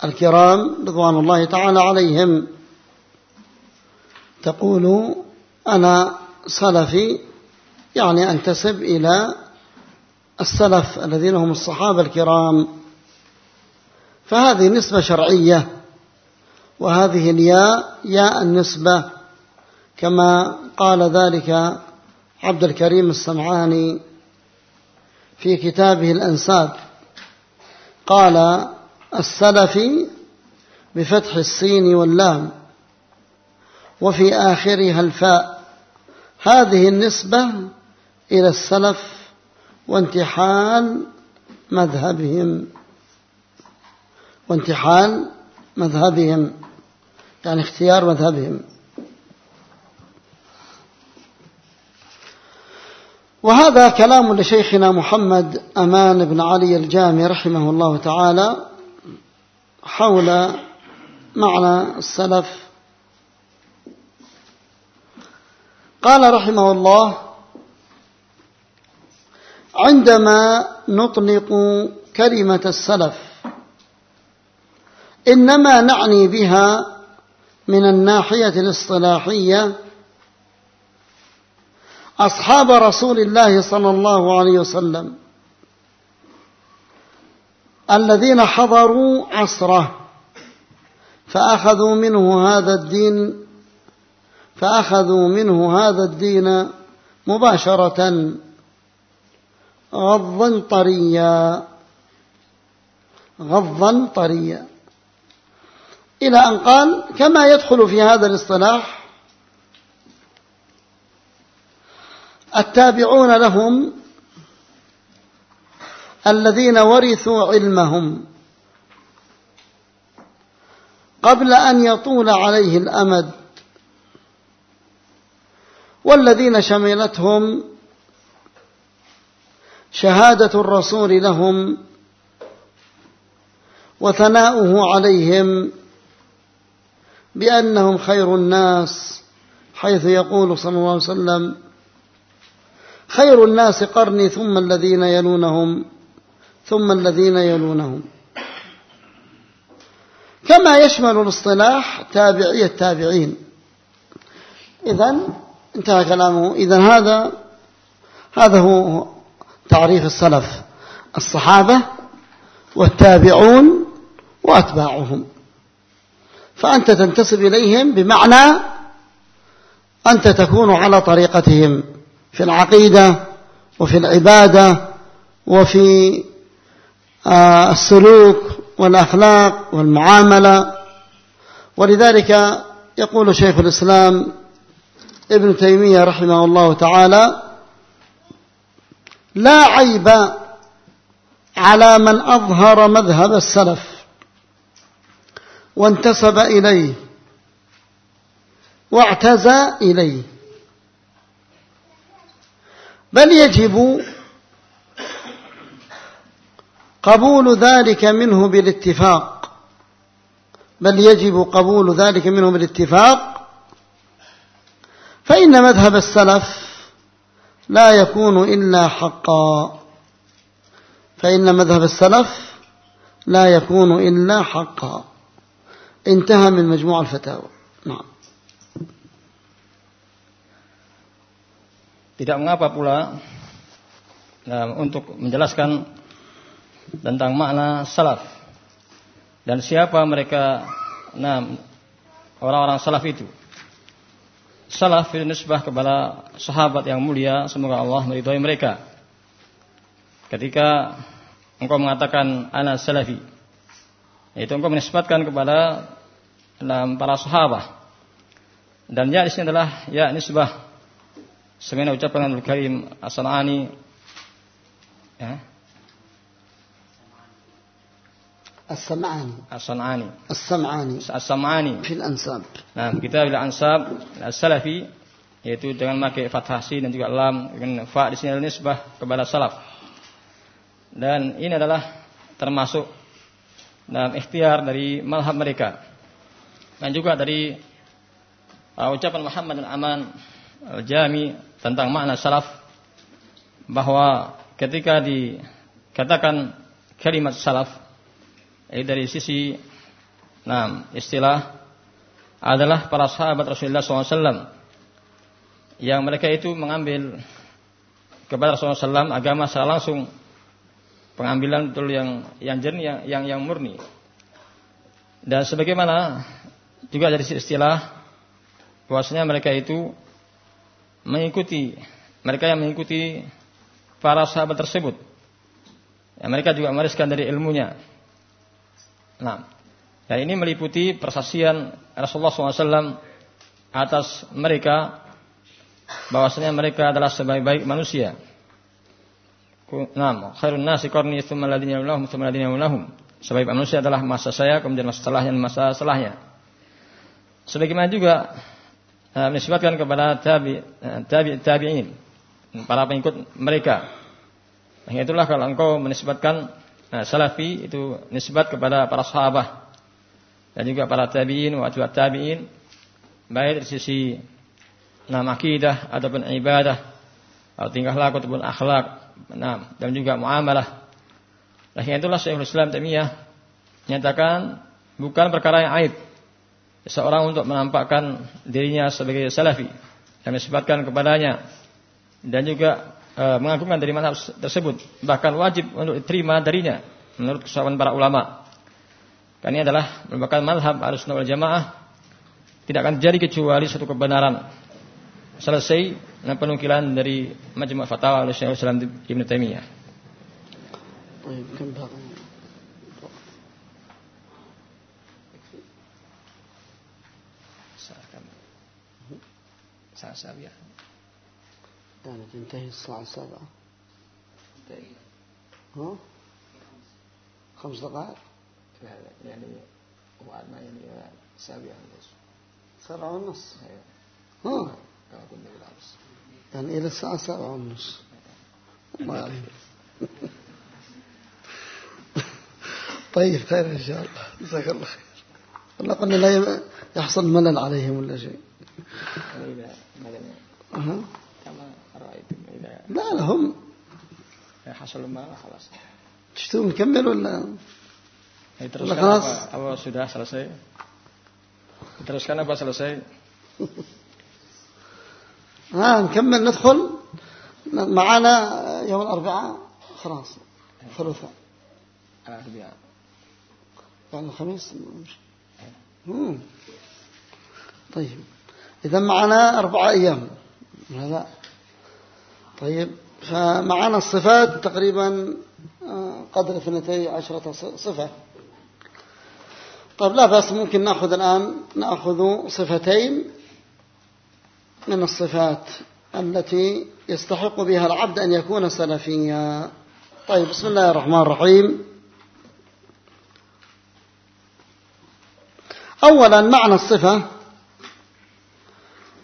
الكرام رضوان الله تعالى عليهم. تقول أنا سلفي يعني أنتسب إلى السلف الذين هم الصحابة الكرام. فهذه نسبة شرعية وهذه الياء ياء النسبة كما قال ذلك عبد الكريم السمعاني في كتابه الأنساب. قال السلفي بفتح السين واللام وفي آخرها الفاء. هذه النسبة إلى السلف وانتحال مذهبهم. وانتحال مذهبهم يعني اختيار مذهبهم. وهذا كلام لشيخنا محمد أمان بن علي الجامي رحمه الله تعالى حول معنى السلف. قال رحمه الله عندما نطلق كلمة السلف إنما نعني بها من الناحية الاصطلاحية أصحاب رسول الله صلى الله عليه وسلم الذين حضروا عصره فأخذوا منه هذا الدين فأخذوا منه هذا الدين مباشرة غضا طريا غضا طريا. إلى أن قال كما يدخل في هذا الاصطلاح التابعون لهم الذين ورثوا علمهم قبل أن يطول عليه الأمد والذين شملتهم شهادة الرسول لهم وثناؤه عليهم بأنهم خير الناس حيث يقول صلى الله عليه وسلم خير الناس قرني ثم الذين يلونهم ثم الذين يلونهم. كما يشمل الاصطلاح تابعي التابعين. إذن انتهى كلامه. إذن هذا هذا هو تعريف السلف الصحابة والتابعون وأتباعهم. فأنت تنتسب إليهم بمعنى أنت تكون على طريقتهم. في العقيدة وفي العبادة وفي آه، السلوك والأخلاق والمعاملة. ولذلك يقول شيخ الإسلام ابن تيمية رحمه الله تعالى لا عيب على من أظهر مذهب السلف وانتسب إليه واعتزى إليه بل يجب قبول ذلك منه بالاتفاق. بل يجب قبول ذلك منه بالاتفاق. فإن مذهب السلف لا يكون إلا حقا. فإن مذهب السلف لا يكون إلا حقا. انتهى من مجموع الفتاوى. نعم. Tidak mengapa pula nah, untuk menjelaskan tentang makna salaf dan siapa mereka nah orang-orang salaf itu. Salaf itu nisbah kepada sahabat yang mulia, semoga Allah meridhai mereka. Ketika engkau mengatakan ana salafi, itu engkau menisbatkan kepada enam para sahabat. Dan ya di sini adalah ya nisbah sebagaimana ucapan Al Karim As-Sanani ya. السمعاني الصنعاني السمعاني السمعاني في الأنساب Nah, kita bila ansab as-salafi yaitu dengan memakai fathah sin dan juga lam dengan fa di sini adalah nisbah kepada salaf. Dan ini adalah termasuk dalam ikhtiar dari malhab mereka dan juga dari uh, ucapan Muhammad bin Aman Al-Jami tentang makna salaf bahwa ketika dikatakan kalimat salaf eh, dari sisi nah, istilah adalah para sahabat Rasulullah SAW yang mereka itu mengambil kepada Rasulullah SAW agama secara langsung pengambilan betul yang yang jernih yang yang, yang murni. Dan sebagaimana juga dari istilah bahwasanya mereka itu mengikuti mereka yang mengikuti para sahabat tersebut. Ya, mereka juga mewariskan dari ilmunya. Nah, dan ini meliputi persaksian Rasulullah SAW atas mereka bahwasanya mereka adalah sebaik-baik manusia. Naam, khairun nasi qarni tsumma alladziina yalunahum yalunahum. Sebaik manusia adalah masa saya kemudian masa setelahnya masa setelahnya. Sebagaimana juga menisbatkan kepada tabi uh, tabi tabi'in para pengikut mereka. Nah, itulah kalau engkau menisbatkan uh, salafi itu nisbat kepada para sahabat dan juga para tabi'in wa tabi'in baik dari sisi nama akidah ataupun ibadah atau tingkah laku ataupun akhlak nah, dan juga muamalah Nah, itulah Syekhul Islam Taimiyah nyatakan bukan perkara yang aib seorang untuk menampakkan dirinya sebagai salafi dan disebutkan kepadanya dan juga e, mengagumkan dari mazhab tersebut bahkan wajib untuk diterima darinya menurut kesalahan para ulama. Karena ini adalah merupakan mazhab Ahlussunnah wal Jamaah tidak akan terjadi kecuali satu kebenaran. Selesai penukilan dari Majmu' Fatawa Syekhul Islam Ibnu Taimiyah. ساعة سابعة. يعني تنتهي الساعة السابعة ها؟ خمس دقائق. يعني وبعد ما يعني سابعة سبعة ونص. أيوة. ها؟ يعني إلى الساعة سبعة ونص. الله يعلم طيب خير إن شاء الله. جزاك الله خير. قلنا لا يحصل ملل عليهم ولا شيء. أه. كما رأيت إذا لا لهم حصل ملل خلاص. تشتون نكمل ولا؟ ولا خلاص؟ apa sudah selesai teruskan apa selesai ها نكمل ندخل. معنا يوم الأربعاء خلاص ثلاثاء الأربعاء. يعني الخميس. طيب. إذا معنا أربعة أيام. هذا. طيب. فمعنا الصفات تقريبا آه، قدر اثنتي عشرة صفة. طيب لا بس ممكن نأخذ الآن نأخذ صفتين من الصفات التي يستحق بها العبد أن يكون سلفيا. طيب بسم الله الرحمن الرحيم. أولا معنى الصفة.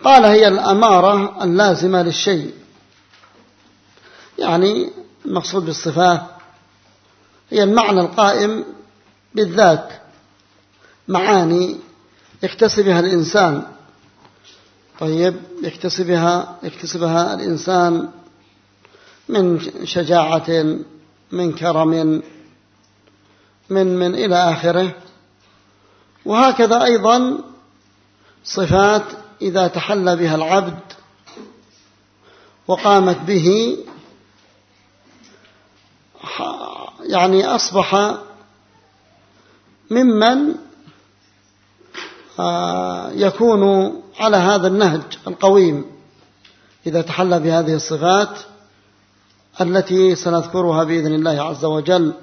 قال هي الأمارة اللازمة للشيء. يعني المقصود بالصفة هي المعنى القائم بالذات. معاني يكتسبها الإنسان. طيب يكتسبها يكتسبها الإنسان من شجاعة من كرم من من إلى آخره. وهكذا أيضا صفات إذا تحلى بها العبد وقامت به يعني أصبح ممن آه، يكون على هذا النهج القويم إذا تحلى بهذه الصفات التي سنذكرها بإذن الله عز وجل.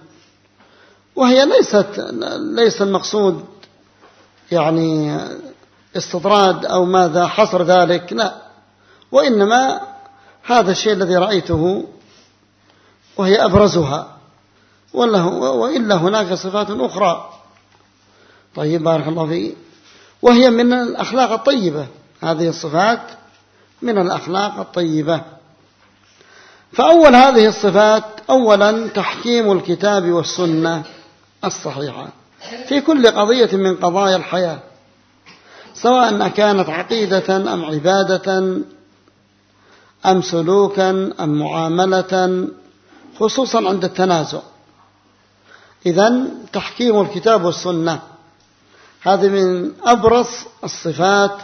وهي ليست ليس المقصود يعني استطراد أو ماذا حصر ذلك؟ لا. وإنما هذا الشيء الذي رأيته وهي أبرزها. وإلا هناك صفات أخرى. طيب بارك الله فيك. وهي من الأخلاق الطيبة. هذه الصفات من الأخلاق الطيبة. فأول هذه الصفات أولا تحكيم الكتاب والسنة الصحيحة. في كل قضية من قضايا الحياة. سواء كانت عقيدة أم عبادة أم سلوكا أم معاملة خصوصا عند التنازع. إذا تحكيم الكتاب والسنة هذه من أبرز الصفات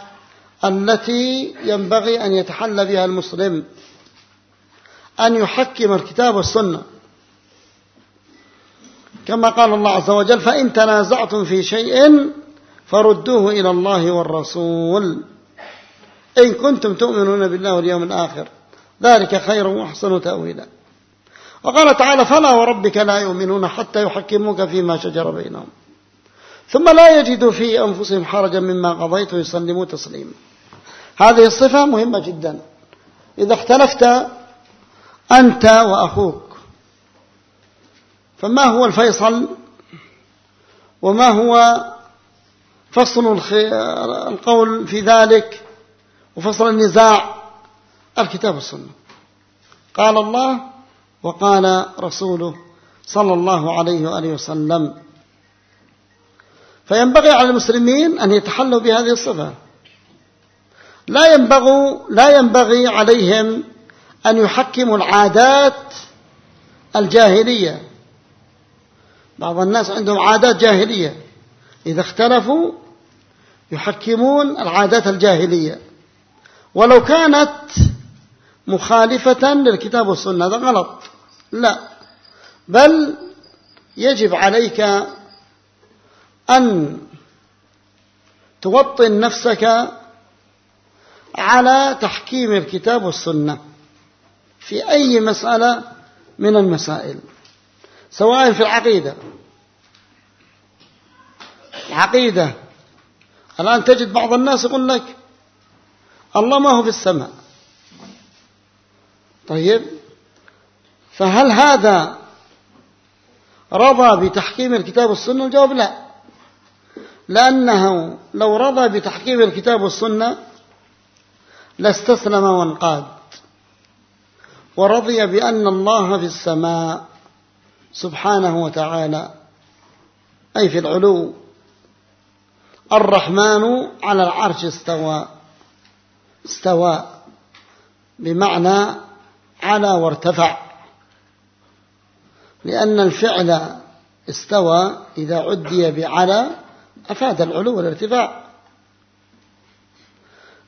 التي ينبغي أن يتحلى بها المسلم أن يحكم الكتاب والسنة. كما قال الله عز وجل فإن تنازعتم في شيء فردوه إلى الله والرسول. إن كنتم تؤمنون بالله واليوم الآخر ذلك خير وأحسن تأويلا. وقال تعالى فلا وربك لا يؤمنون حتى يحكموك فيما شجر بينهم ثم لا يجدوا في أنفسهم حرجا مما قضيت ويسلموا تسليما. هذه الصفة مهمة جدا. إذا اختلفت أنت وأخوك فما هو الفيصل وما هو فصل القول في ذلك وفصل النزاع الكتاب والسنة. قال الله وقال رسوله صلى الله عليه وآله وسلم فينبغي على المسلمين أن يتحلوا بهذه الصفة. لا ينبغي, لا ينبغي عليهم أن يحكموا العادات الجاهلية. بعض الناس عندهم عادات جاهلية. إذا اختلفوا يحكمون العادات الجاهلية. ولو كانت مخالفة للكتاب والسنة هذا غلط. لا. بل يجب عليك أن توطن نفسك على تحكيم الكتاب والسنة في أي مسألة من المسائل سواء في العقيدة. العقيدة الآن تجد بعض الناس يقول لك الله ما هو في السماء. طيب فهل هذا رضى بتحكيم الكتاب والسنة؟ الجواب لا. لأنه لو رضى بتحكيم الكتاب والسنة لاستسلم وانقاد. ورضي بأن الله في السماء سبحانه وتعالى أي في العلو. الرحمن على العرش استوى استوى بمعنى على وارتفع. لأن الفعل استوى إذا عدي بعلى أفاد العلو والارتفاع.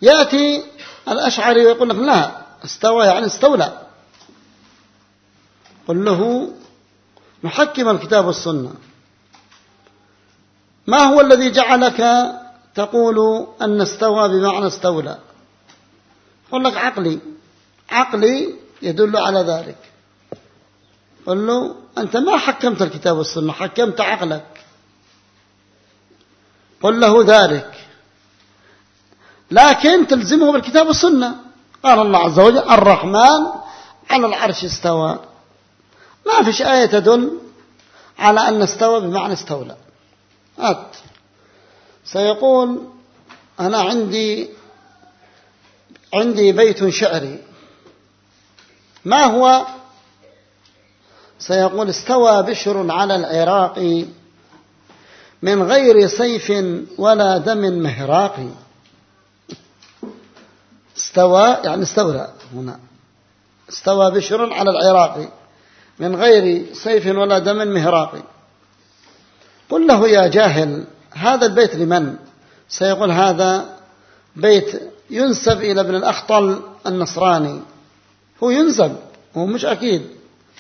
يأتي الأشعري ويقول لك لا استوى يعني استولى. قل له نحكم الكتاب والسنة. ما هو الذي جعلك تقول أن استوى بمعنى استولى؟ قل لك عقلي. عقلي يدل على ذلك. قل له أنت ما حكمت الكتاب والسنة حكمت عقلك. قل له ذلك. لكن تلزمه بالكتاب والسنة. قال الله عز وجل الرحمن على العرش استوى. ما فيش آية تدل على أن استوى بمعنى استولى. أت. سيقول أنا عندي عندي بيت شعري. ما هو؟ سيقول استوى بشر على العراق من غير سيف ولا دم مهراق. استوى يعني استولى هنا. استوى بشر على العراق من غير سيف ولا دم مهراق. قل له يا جاهل هذا البيت لمن؟ سيقول هذا بيت ينسب إلى ابن الأخطل النصراني. هو ينسب هو مش أكيد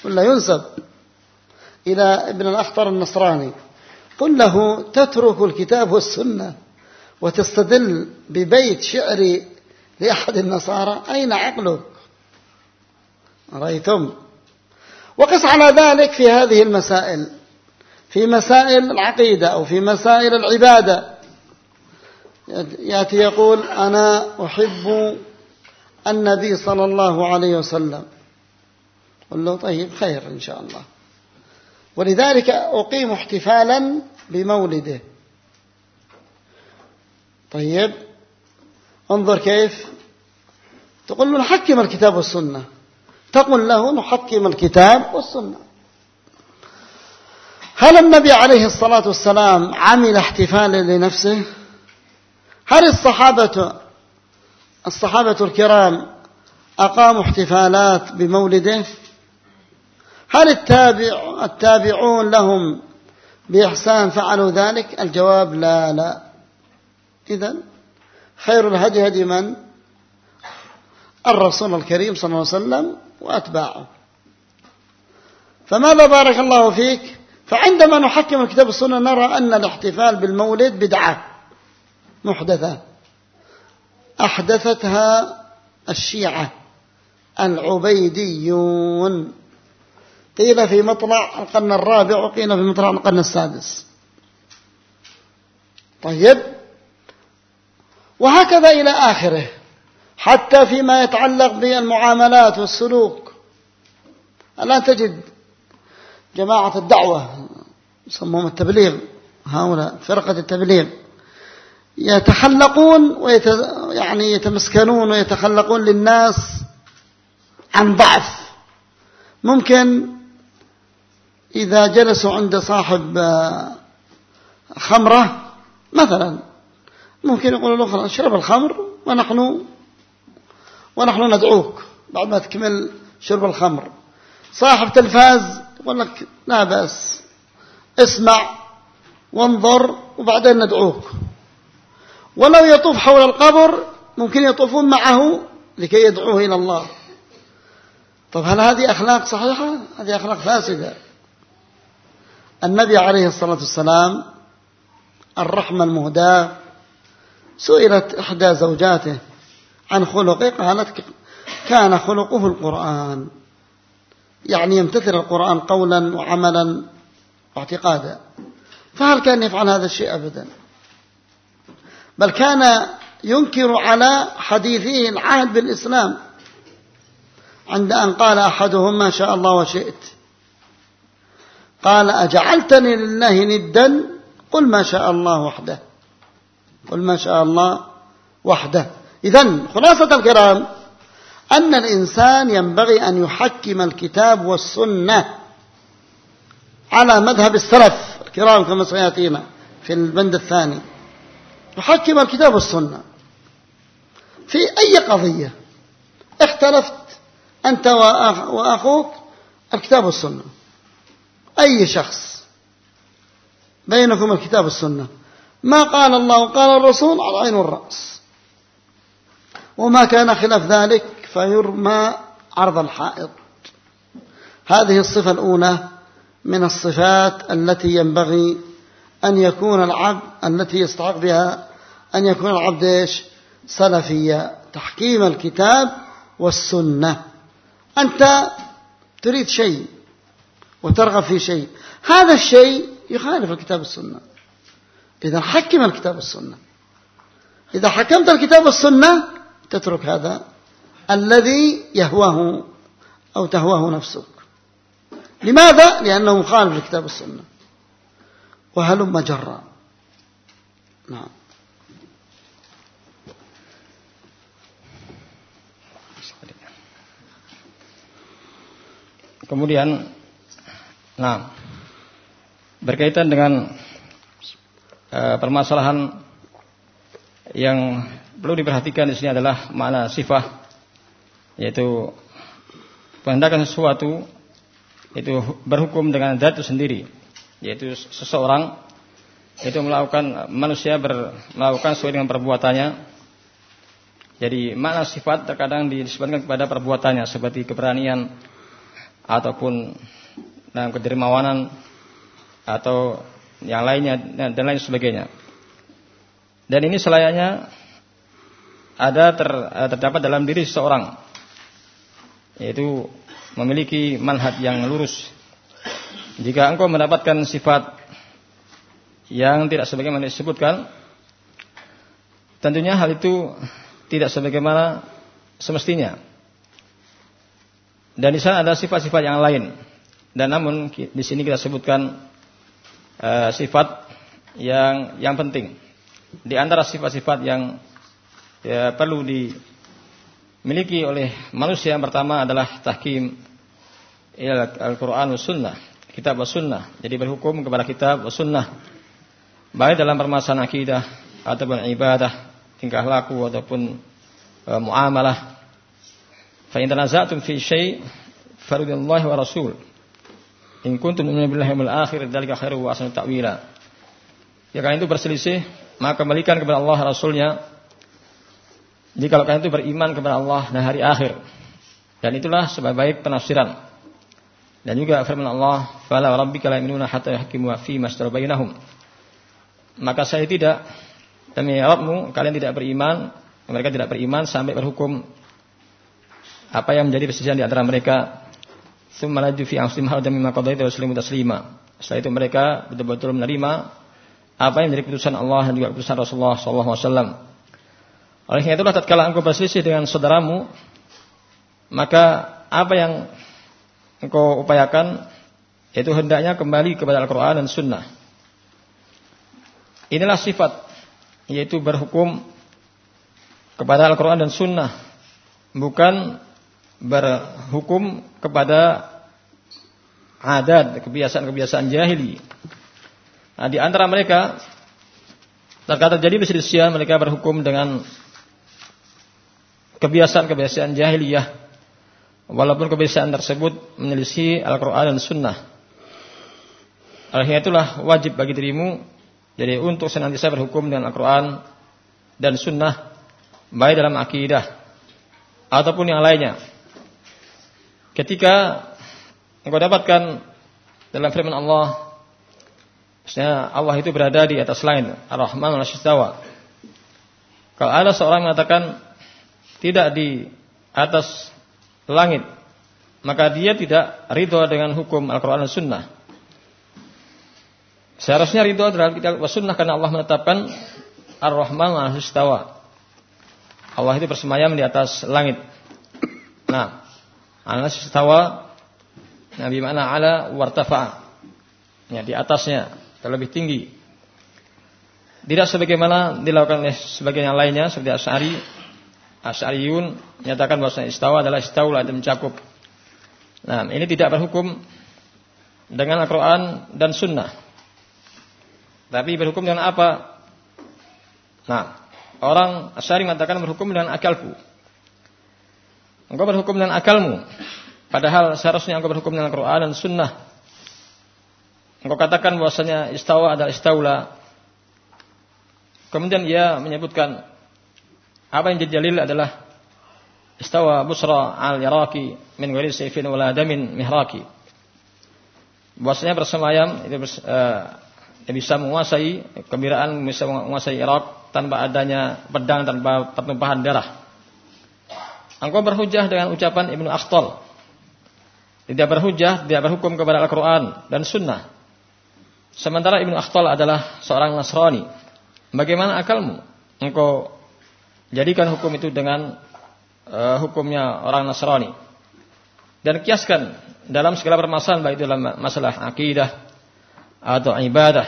ولا ينسب إلى ابن الأخطر النصراني. قل له تترك الكتاب والسنة وتستدل ببيت شعري لأحد النصارى؟ أين عقلك؟ رأيتم. وقس على ذلك في هذه المسائل. في مسائل العقيدة أو في مسائل العبادة. يأتي يقول أنا أحب النبي صلى الله عليه وسلم. قل له طيب خير إن شاء الله. ولذلك أقيم احتفالا بمولده. طيب انظر كيف تقول له نحكم الكتاب والسنة. تقول له نحكم الكتاب والسنة. هل النبي عليه الصلاة والسلام عمل احتفالا لنفسه؟ هل الصحابة الصحابة الكرام أقاموا احتفالات بمولده؟ هل التابع التابعون لهم بإحسان فعلوا ذلك؟ الجواب لا لا. إذا خير الهدي هدي من؟ الرسول الكريم صلى الله عليه وسلم وأتباعه. فماذا بارك الله فيك؟ فعندما نحكم الكتاب والسنة نرى أن الاحتفال بالمولد بدعة محدثة. أحدثتها الشيعة العبيديون. قيل في مطلع القرن الرابع وقيل في مطلع القرن السادس. طيب. وهكذا إلى آخره. حتى فيما يتعلق بالمعاملات والسلوك. الآن تجد جماعة الدعوة يسموهم التبليغ هؤلاء فرقة التبليغ يتخلقون ويت يعني يتمسكنون ويتخلقون للناس عن ضعف. ممكن إذا جلسوا عند صاحب آه، خمرة مثلا ممكن يقولوا له خلاص اشرب الخمر ونحن ونحن ندعوك بعد ما تكمل شرب الخمر. صاحب تلفاز يقول لك لا بأس. اسمع وانظر وبعدين ندعوك. ولو يطوف حول القبر ممكن يطوفون معه لكي يدعوه إلى الله. طب هل هذه أخلاق صحيحة؟ هذه أخلاق فاسدة. النبي عليه الصلاة والسلام الرحمة المهداة سئلت إحدى زوجاته عن خلقه قالت كان خلقه القرآن. يعني يمتثل القرآن قولا وعملا واعتقادا. فهل كان يفعل هذا الشيء أبدا؟ بل كان ينكر على حديثه العهد بالإسلام. عند أن قال أحدهم ما شاء الله وشئت. قال أجعلتني لله ندا قل ما شاء الله وحده. قل ما شاء الله وحده. إذا خلاصة الكلام أن الإنسان ينبغي أن يحكم الكتاب والسنة على مذهب السلف الكرام كما سيأتينا في البند الثاني. يحكم الكتاب والسنة. في أي قضية اختلفت أنت وأخوك الكتاب والسنة؟ أي شخص بينكم الكتاب والسنة؟ ما قال الله؟ وقال الرسول على عين الرأس. وما كان خلاف ذلك؟ فيرمى عرض الحائط. هذه الصفة الأولى من الصفات التي ينبغي أن يكون العبد التي يستحق بها أن يكون العبد إيش؟ سلفيا تحكيم الكتاب والسنة. أنت تريد شيء وترغب في شيء. هذا الشيء يخالف الكتاب والسنة. إذا حكم الكتاب والسنة. إذا حكمت الكتاب والسنة تترك هذا. الذي يهواه أو تهواه نفسك لماذا؟ لأنه مخالف للكتاب والسنة وهلم جرا نعم Kemudian, nah, berkaitan dengan uh, permasalahan yang perlu diperhatikan di sini adalah makna sifat, yaitu menghendakkan sesuatu itu berhukum dengan zat itu sendiri, yaitu seseorang itu melakukan manusia ber, melakukan sesuai dengan perbuatannya. Jadi makna sifat terkadang disebutkan kepada perbuatannya seperti keberanian, ataupun dalam kedermawanan atau yang lainnya dan lain sebagainya. Dan ini selayaknya ada ter, eh, terdapat dalam diri seseorang yaitu memiliki manhaj yang lurus. Jika engkau mendapatkan sifat yang tidak sebagaimana disebutkan, tentunya hal itu tidak sebagaimana semestinya. Dan di sana ada sifat-sifat yang lain. Dan namun di sini kita sebutkan uh, sifat yang yang penting. Di antara sifat-sifat yang ya, perlu dimiliki oleh manusia yang pertama adalah tahkim Al-Quran sunnah. Kitab sunnah. Jadi berhukum kepada kitab sunnah. Baik dalam permasalahan akidah ataupun ibadah, tingkah laku ataupun uh, muamalah Fa in tanaza'tum fi syai' faridallahi wa rasul. In kuntum tu'minuna billahi wal akhir dzalika khairu wa ta'wila. Ya kalian itu berselisih, maka kembalikan kepada Allah Rasulnya. Jadi kalau kalian itu beriman kepada Allah dan hari akhir. Dan itulah sebaik-baik penafsiran. Dan juga firman Allah, "Fala rabbika la yu'minuna hatta yuhaqqimu fi ma bainahum." Maka saya tidak demi Rabbmu kalian tidak beriman, mereka tidak beriman sampai berhukum apa yang menjadi perselisihan di antara mereka. Tsumma fi anfusihim harajan mimma qadaita wa taslima. Setelah itu mereka betul-betul menerima apa yang menjadi keputusan Allah dan juga keputusan Rasulullah sallallahu alaihi wasallam. Oleh karena itulah tatkala engkau berselisih dengan saudaramu, maka apa yang engkau upayakan itu hendaknya kembali kepada Al-Qur'an dan Sunnah. Inilah sifat yaitu berhukum kepada Al-Qur'an dan Sunnah, bukan berhukum kepada adat, kebiasaan-kebiasaan jahili. Nah, di antara mereka terkata terjadi perselisihan mereka berhukum dengan kebiasaan-kebiasaan jahiliyah walaupun kebiasaan tersebut menyelisih Al-Qur'an dan Sunnah. Oleh itulah wajib bagi dirimu jadi untuk senantiasa berhukum dengan Al-Qur'an dan Sunnah baik dalam akidah ataupun yang lainnya. Ketika engkau dapatkan dalam firman Allah, misalnya Allah itu berada di atas lain, Ar-Rahman al Kalau ada seorang mengatakan tidak di atas langit, maka dia tidak ridho dengan hukum Al-Quran dan Sunnah. Seharusnya ridho terhadap kitab Sunnah karena Allah menetapkan Ar-Rahman al Allah itu bersemayam di atas langit. Nah, Ala istawa Nabi mana ala wartafa. Ya, di atasnya terlebih tinggi. Tidak sebagaimana dilakukan oleh sebagian yang lainnya seperti Asy'ari. Asy'ariyun menyatakan bahwa istawa adalah istaula dan mencakup. Nah, ini tidak berhukum dengan Al-Qur'an dan Sunnah. Tapi berhukum dengan apa? Nah, orang Asy'ari mengatakan berhukum dengan akalku. Engkau berhukum dengan akalmu. Padahal seharusnya engkau berhukum dengan Al-Quran dan Sunnah. Engkau katakan bahwasanya istawa adalah istaula. Kemudian ia menyebutkan apa yang jadi dalil adalah istawa busra al-iraqi min ghairi sayfin wala damin mihraki. Bahwasanya bersemayam itu uh, bisa menguasai kegembiraan bisa menguasai Irak tanpa adanya pedang tanpa pertumpahan darah. Engkau berhujah dengan ucapan Ibnu Akhtal. Tidak berhujah, tidak berhukum kepada Al-Quran dan Sunnah. Sementara Ibnu Akhtal adalah seorang Nasrani. Bagaimana akalmu? Engkau jadikan hukum itu dengan uh, hukumnya orang Nasrani. Dan kiaskan dalam segala permasalahan baik dalam masalah akidah atau ibadah.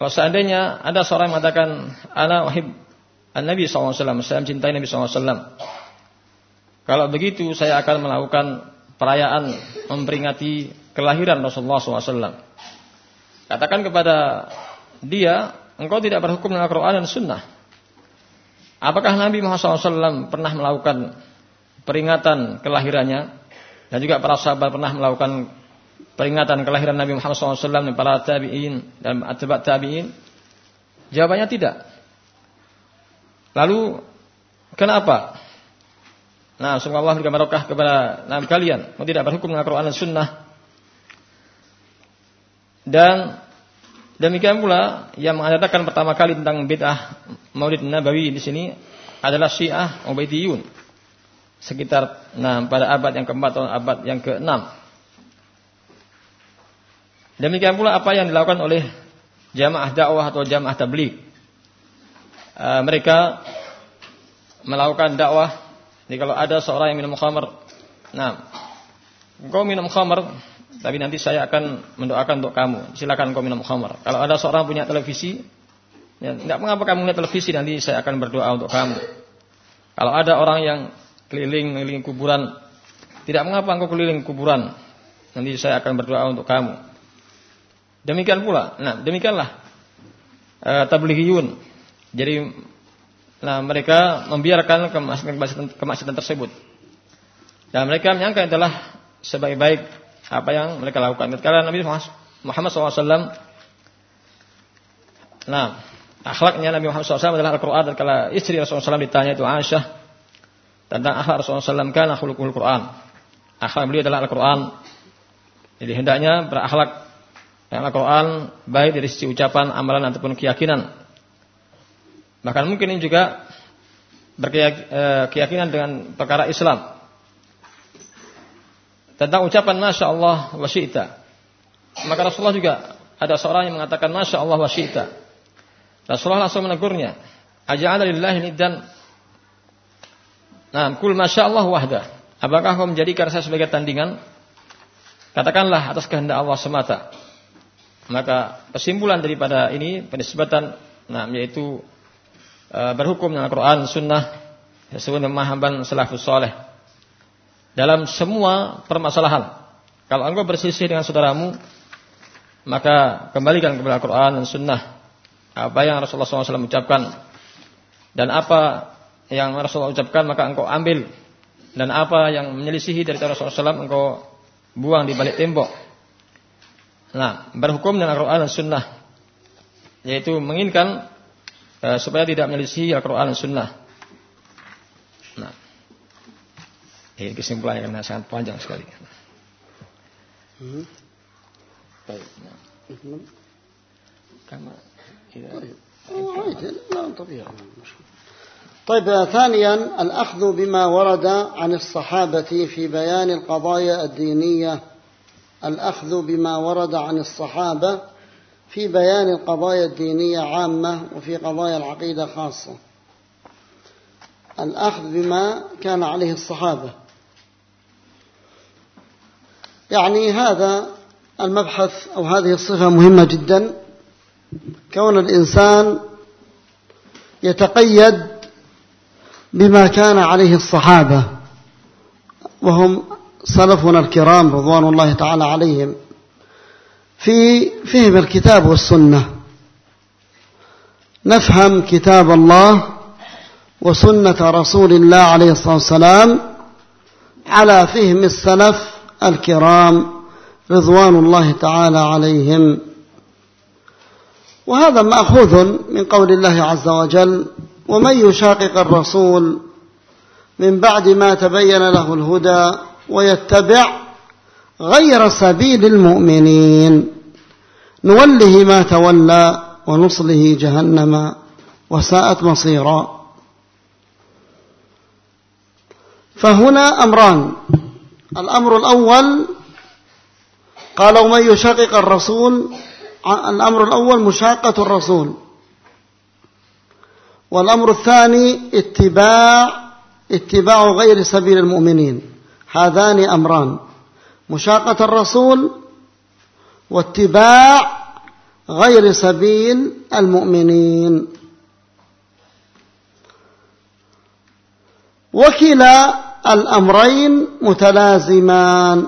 Kalau seandainya ada seorang yang mengatakan ana wahib Nabi SAW, saya mencintai Nabi SAW. Kalau begitu saya akan melakukan perayaan memperingati kelahiran Rasulullah SAW. Katakan kepada dia, engkau tidak berhukum dengan Al-Quran dan Sunnah. Apakah Nabi Muhammad SAW pernah melakukan peringatan kelahirannya dan juga para sahabat pernah melakukan peringatan kelahiran Nabi Muhammad SAW dan para tabiin dan atbat tabiin? Jawabannya tidak. Lalu kenapa? Nah, semoga Allah berikan barokah kepada nabi kalian. Mau tidak berhukum dengan Quran dan Sunnah. Dan demikian pula yang mengadakan pertama kali tentang bid'ah Maulid Nabawi di sini adalah Syiah Ubaidiyun. Sekitar nah pada abad yang keempat atau abad yang keenam. Demikian pula apa yang dilakukan oleh jamaah dakwah atau jamaah tabligh uh, mereka melakukan dakwah. Jadi kalau ada seorang yang minum khamar, nah, kau minum khamar, tapi nanti saya akan mendoakan untuk kamu. Silakan kau minum khamar. Kalau ada seorang punya televisi, ya, tidak mengapa kamu lihat televisi, nanti saya akan berdoa untuk kamu. Kalau ada orang yang keliling keliling kuburan, tidak mengapa engkau keliling kuburan, nanti saya akan berdoa untuk kamu. Demikian pula, nah demikianlah uh, tablighiyun jadi nah mereka membiarkan kemaksiatan tersebut. Dan mereka menyangka adalah sebaik-baik apa yang mereka lakukan. Ketika Nabi Muhammad SAW, nah akhlaknya Nabi Muhammad SAW adalah Al-Quran. Dan kalau istri Rasulullah SAW ditanya itu Aisyah tentang akhlak Rasulullah SAW kan akhlukul Quran. Akhlak beliau adalah Al-Quran. Jadi hendaknya berakhlak dengan Al-Quran baik dari sisi ucapan, amalan ataupun keyakinan. Bahkan mungkin ini juga berkeyakinan eh, dengan perkara Islam. Tentang ucapan Masya Allah wa syi'ta. Maka Rasulullah juga ada seorang yang mengatakan Masya Allah wa syi'ta. Rasulullah langsung menegurnya. Aja'ala lillahi niddan. Nah, kul Masya Allah wahda. Apakah kau menjadikan saya sebagai tandingan? Katakanlah atas kehendak Allah semata. Maka kesimpulan daripada ini penisbatan nah yaitu e, berhukum dengan Al-Qur'an sunnah sesuai pemahaman salafus saleh dalam semua permasalahan. Kalau engkau bersisih dengan saudaramu, maka kembalikan kepada Al-Quran dan Sunnah. Apa yang Rasulullah SAW ucapkan dan apa yang Rasulullah ucapkan maka engkau ambil dan apa yang menyelisihi dari Rasulullah SAW engkau buang di balik tembok. Nah, berhukum dengan Al-Quran dan Sunnah, yaitu menginginkan uh, supaya tidak menyelisihi Al-Quran dan Sunnah. Nah, ini kesimpulannya karena sangat panjang sekali. Hmm. Baik. Nah. Kama طيب ثانيا الأخذ بما ورد عن الصحابة في بيان القضايا الدينية. الأخذ بما ورد عن الصحابة في بيان القضايا الدينية عامة وفي قضايا العقيدة خاصة. الأخذ بما كان عليه الصحابة. يعني هذا المبحث أو هذه الصفة مهمة جدا. كون الإنسان يتقيد بما كان عليه الصحابة وهم سلفنا الكرام رضوان الله تعالى عليهم في فهم الكتاب والسنة. نفهم كتاب الله وسنة رسول الله عليه الصلاة والسلام على فهم السلف الكرام رضوان الله تعالى عليهم. وهذا مأخوذ من قول الله عز وجل ومن يشاقق الرسول من بعد ما تبين له الهدى ويتبع غير سبيل المؤمنين نوله ما تولى ونصله جهنم وساءت مصيرا. فهنا أمران الأمر الأول قال ومن يشاقق الرسول الأمر الأول مشاقة الرسول. والأمر الثاني اتباع اتباع غير سبيل المؤمنين. هذان أمران. مشاقة الرسول واتباع غير سبيل المؤمنين. وكلا الأمرين متلازمان.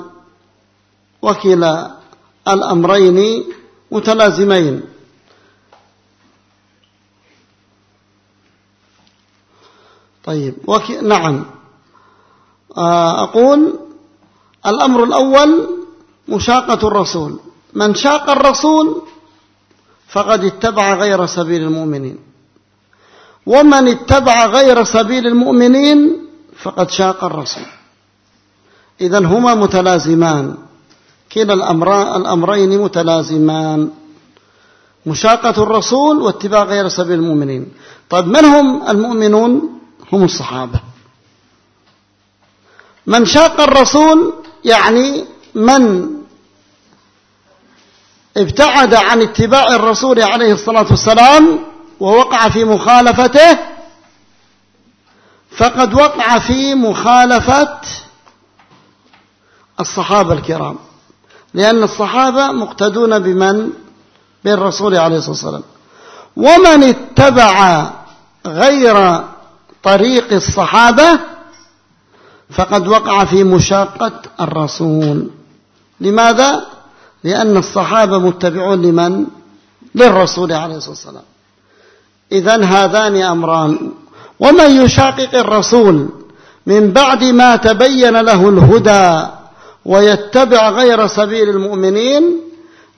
وكلا الأمرين متلازمين طيب وك... نعم آه، أقول الأمر الأول مشاقة الرسول من شاق الرسول فقد اتبع غير سبيل المؤمنين ومن اتبع غير سبيل المؤمنين فقد شاق الرسول إذا هما متلازمان كلا الأمرين متلازمان. مشاقة الرسول واتباع غير سبيل المؤمنين. طيب من هم المؤمنون؟ هم الصحابة. من شاق الرسول يعني من ابتعد عن اتباع الرسول عليه الصلاة والسلام ووقع في مخالفته فقد وقع في مخالفة الصحابة الكرام. لأن الصحابة مقتدون بمن؟ بالرسول عليه الصلاة والسلام. ومن اتبع غير طريق الصحابة فقد وقع في مشاقة الرسول. لماذا؟ لأن الصحابة متبعون لمن؟ للرسول عليه الصلاة والسلام. إذن هذان أمران. ومن يشاقق الرسول من بعد ما تبين له الهدى ويتبع غير سبيل المؤمنين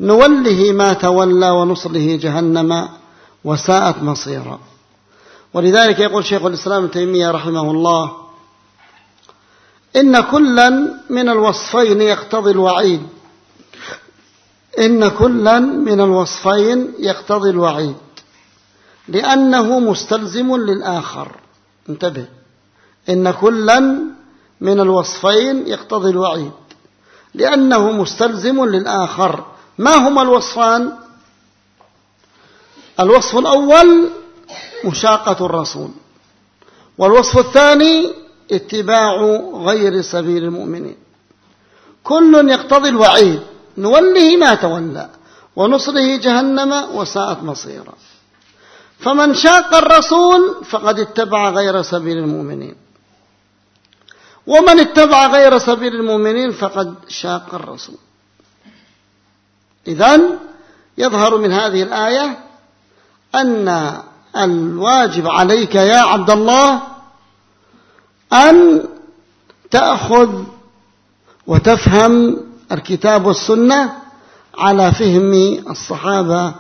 نوله ما تولى ونصله جهنم وساءت مصيرا. ولذلك يقول شيخ الإسلام ابن تيمية رحمه الله إن كلا من الوصفين يقتضي الوعيد. إن كلا من الوصفين يقتضي الوعيد. لأنه مستلزم للآخر. انتبه. إن كلا من الوصفين يقتضي الوعيد. لأنه مستلزم للآخر. ما هما الوصفان؟ الوصف الأول مشاقة الرسول والوصف الثاني اتباع غير سبيل المؤمنين. كل يقتضي الوعيد نوله ما تولى ونصره جهنم وساءت مصيرا فمن شاق الرسول فقد اتبع غير سبيل المؤمنين. ومن اتبع غير سبيل المؤمنين فقد شاق الرسول. إذن يظهر من هذه الآية أن الواجب عليك يا عبد الله أن تأخذ وتفهم الكتاب والسنة على فهم الصحابة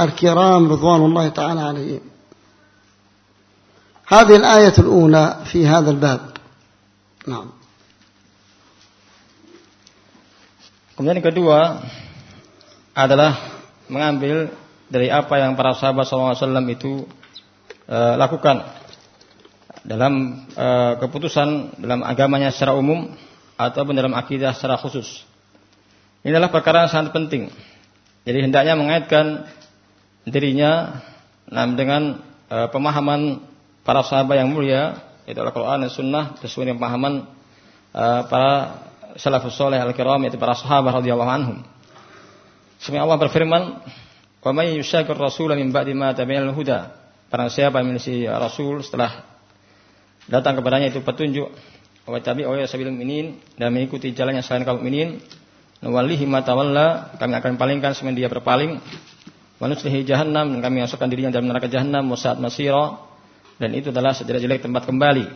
الكرام رضوان الله تعالى عليهم. هذه الآية الأولى في هذا الباب. Nah. Kemudian yang kedua adalah mengambil dari apa yang para sahabat SAW itu e, lakukan dalam e, keputusan dalam agamanya secara umum ataupun dalam akidah secara khusus. Ini adalah perkara yang sangat penting. Jadi hendaknya mengaitkan dirinya dengan eh, pemahaman para sahabat yang mulia yaitu Al-Quran dan Sunnah sesuai dengan pemahaman e, para salafus soleh al-kiram yaitu para sahabat radhiyallahu anhum. Sebenarnya Allah berfirman, "Wa may yusyakir rasula min ba'di ma tabayyana al-huda." Barang siapa yang menisi Rasul setelah datang kepadanya itu petunjuk, wa tabi wa sabil minin dan mengikuti jalannya selain kaum minin, nuwallihi ma tawalla, kami akan palingkan semen dia berpaling. Wa nuslihi jahannam dan kami masukkan dirinya dalam neraka jahannam musaat masira dan itu adalah sejelek-jelek tempat kembali.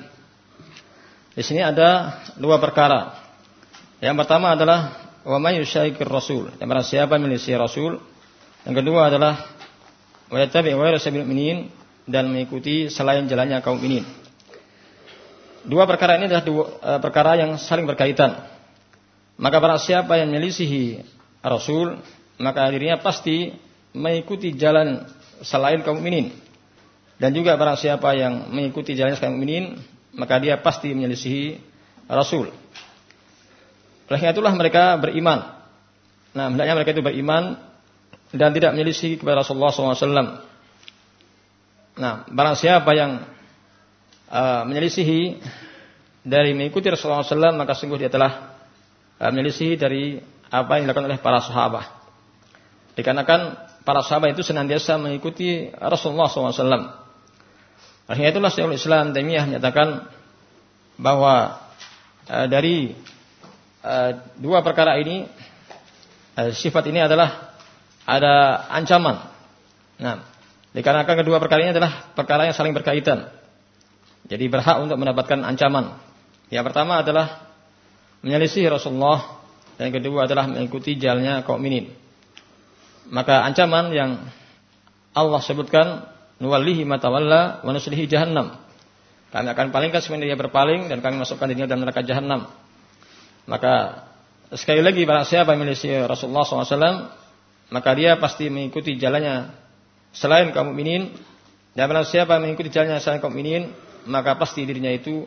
Di sini ada dua perkara. Yang pertama adalah wa may yushaikir rasul. Yang pertama siapa milisi rasul. Yang kedua adalah wa yattabi wa sabil minin dan mengikuti selain jalannya kaum minin. Dua perkara ini adalah dua uh, perkara yang saling berkaitan. Maka para siapa yang menyelisihi Rasul, maka dirinya pasti mengikuti jalan selain kaum mukminin. Dan juga para siapa yang mengikuti jalan kaum mukminin, maka dia pasti menyelisihi Rasul. Oleh itulah mereka beriman. Nah, hendaknya mereka itu beriman dan tidak menyelisihi kepada Rasulullah SAW. Nah, barang siapa yang uh, menyelisihi dari mengikuti Rasulullah SAW, maka sungguh dia telah Eh, menyelisih dari apa yang dilakukan oleh para sahabat. Dikarenakan para sahabat itu senantiasa mengikuti Rasulullah SAW. Akhirnya itulah Syekhul Islam Taimiyah menyatakan bahwa uh, dari uh, dua perkara ini uh, sifat ini adalah ada ancaman. Nah, dikarenakan kedua perkara ini adalah perkara yang saling berkaitan. Jadi berhak untuk mendapatkan ancaman. Yang pertama adalah menyelisih Rasulullah dan yang kedua adalah mengikuti jalannya kaum minin. Maka ancaman yang Allah sebutkan nuwallihi matawalla wa nuslihi jahannam. Kami akan palingkan semenjak dia berpaling dan kami masukkan dirinya dalam neraka jahannam. Maka sekali lagi barang siapa menyelisihi Rasulullah SAW maka dia pasti mengikuti jalannya selain kaum mukminin dan barang siapa mengikuti jalannya selain kaum mukminin maka pasti dirinya itu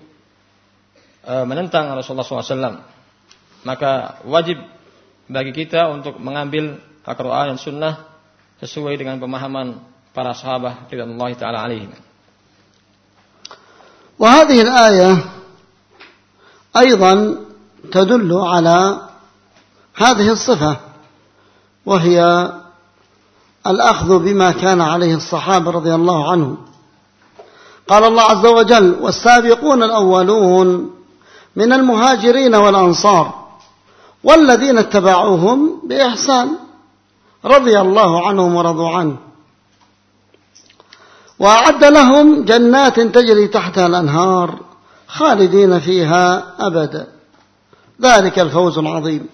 Eh, menentang Rasulullah SAW. Maka wajib bagi kita untuk mengambil Al-Quran dan Sunnah sesuai dengan pemahaman para sahabat Allah taala alaihim. وهذه الآية أيضا تدل على هذه الصفة وهي الأخذ بما كان عليه الصحابة رضي الله عنهم قال الله عز وجل والسابقون الأولون من المهاجرين والأنصار والذين اتبعوهم بإحسان رضي الله عنهم ورضوا عنه وأعد لهم جنات تجري تحتها الأنهار خالدين فيها أبدا. ذلك الفوز العظيم.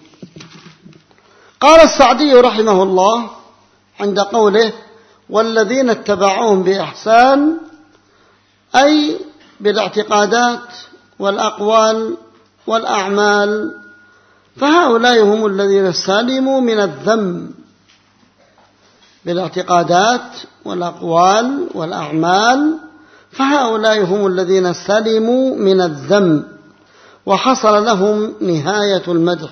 قال السعدي رحمه الله عند قوله والذين اتبعوهم بإحسان أي بالاعتقادات والأقوال والأعمال فهؤلاء هم الذين سلموا من الذم بالاعتقادات والأقوال والأعمال فهؤلاء هم الذين سلموا من الذم وحصل لهم نهاية المدح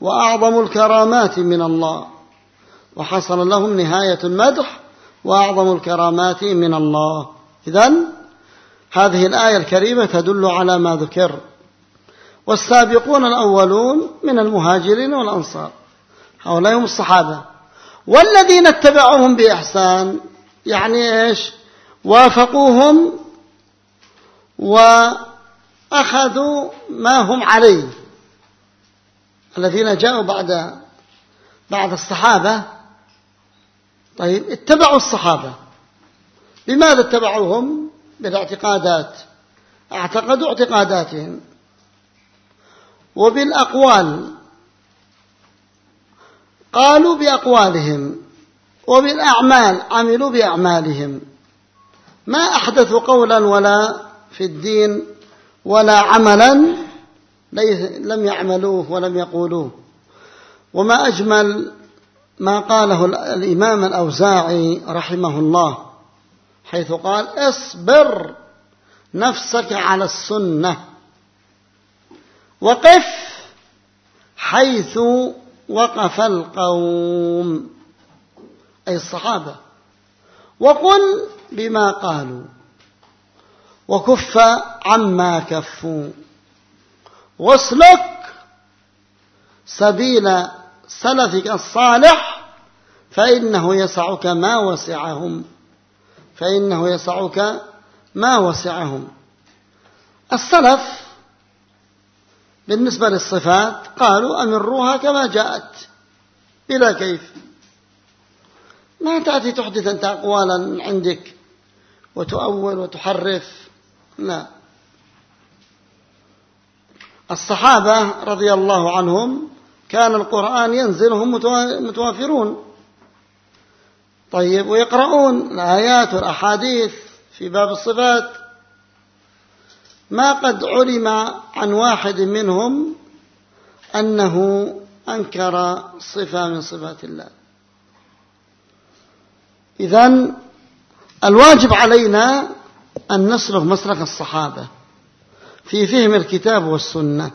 وأعظم الكرامات من الله وحصل لهم نهاية المدح وأعظم الكرامات من الله. إذن هذه الآية الكريمة تدل على ما ذكر والسابقون الأولون من المهاجرين والأنصار هؤلاء هم الصحابة. والذين اتبعوهم بإحسان يعني إيش؟ وافقوهم وأخذوا ما هم عليه. الذين جاءوا بعد بعد الصحابة طيب اتبعوا الصحابة. لماذا اتبعوهم؟ بالاعتقادات. اعتقدوا اعتقاداتهم. وبالأقوال. قالوا بأقوالهم وبالأعمال عملوا بأعمالهم. ما أحدثوا قولا ولا في الدين ولا عملا لم يعملوه ولم يقولوه. وما أجمل ما قاله الإمام الأوزاعي رحمه الله حيث قال اصبر نفسك على السنة وقف حيث وقف القوم أي الصحابة. وقل بما قالوا. وكف عما كفوا. واسلك سبيل سلفك الصالح فإنه يسعك ما وسعهم. فإنه يسعك ما وسعهم. السلف بالنسبة للصفات قالوا أمروها كما جاءت. بلا كيف؟ ما تأتي تحدث أنت أقوالا عندك وتؤول وتحرف. لا. الصحابة رضي الله عنهم كان القرآن ينزلهم متوافرون. طيب ويقرؤون الآيات والأحاديث في باب الصفات. ما قد علم عن واحد منهم أنه أنكر صفة من صفات الله. إذن الواجب علينا أن نسلك مسلك الصحابة في فهم الكتاب والسنة.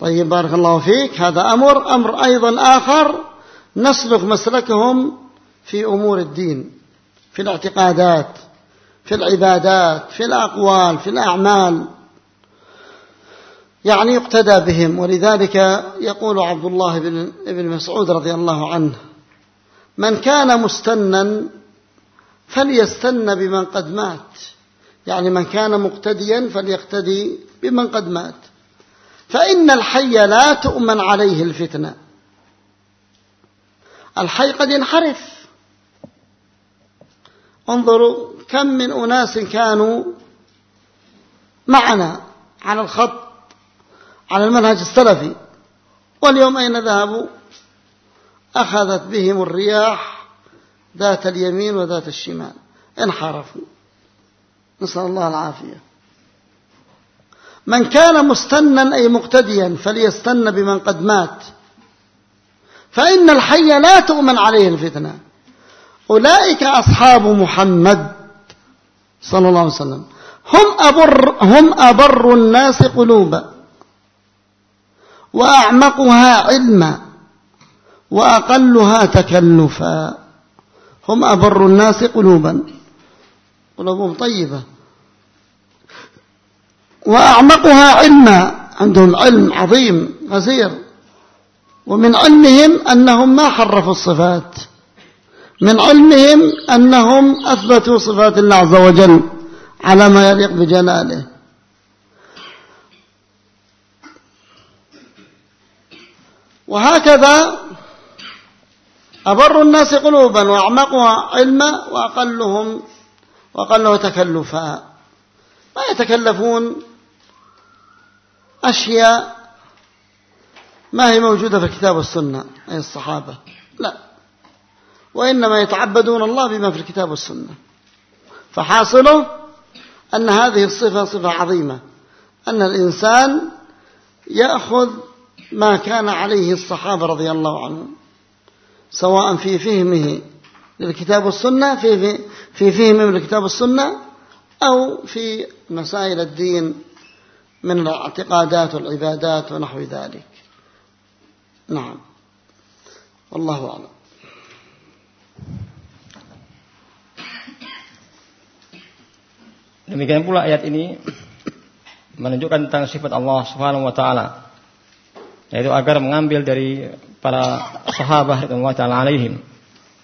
طيب بارك الله فيك. هذا أمر. أمر أيضا آخر نسلك مسلكهم في أمور الدين في الاعتقادات. في العبادات في الأقوال في الأعمال. يعني يقتدى بهم ولذلك يقول عبد الله بن مسعود رضي الله عنه من كان مستنا فليستن بمن قد مات. يعني من كان مقتديا فليقتدي بمن قد مات. فإن الحي لا تؤمن عليه الفتنة. الحي قد ينحرف. انظروا كم من أناس كانوا معنا على الخط على المنهج السلفي. واليوم أين ذهبوا؟ أخذت بهم الرياح ذات اليمين وذات الشمال. انحرفوا. نسأل الله العافية. من كان مستنا أي مقتديا فليستن بمن قد مات. فإن الحي لا تؤمن عليه الفتنة. أولئك أصحاب محمد صلى الله عليه وسلم. هم أبر, هم أبر الناس قلوبا وأعمقها علما وأقلها تكلفا. هم أبر الناس قلوبا. قلوبهم طيبة. وأعمقها علما عندهم علم عظيم غزير. ومن علمهم أنهم ما حرفوا الصفات. من علمهم أنهم أثبتوا صفات الله عز وجل على ما يليق بجلاله. وهكذا أبر الناس قلوبا وأعمقها علما وأقلهم وأقله تكلفا. ما يتكلفون أشياء ما هي موجودة في الكتاب والسنة أي الصحابة. لا. وإنما يتعبدون الله بما في الكتاب والسنة. فحاصله أن هذه الصفة صفة عظيمة. أن الإنسان يأخذ ما كان عليه الصحابة رضي الله عنهم سواء في فهمه للكتاب والسنة في, في فهمه للكتاب والسنة أو في مسائل الدين من الاعتقادات والعبادات ونحو ذلك. نعم. والله أعلم. Demikian pula ayat ini menunjukkan tentang sifat Allah Subhanahu wa taala. Yaitu agar mengambil dari para sahabat radhiyallahu taala alaihim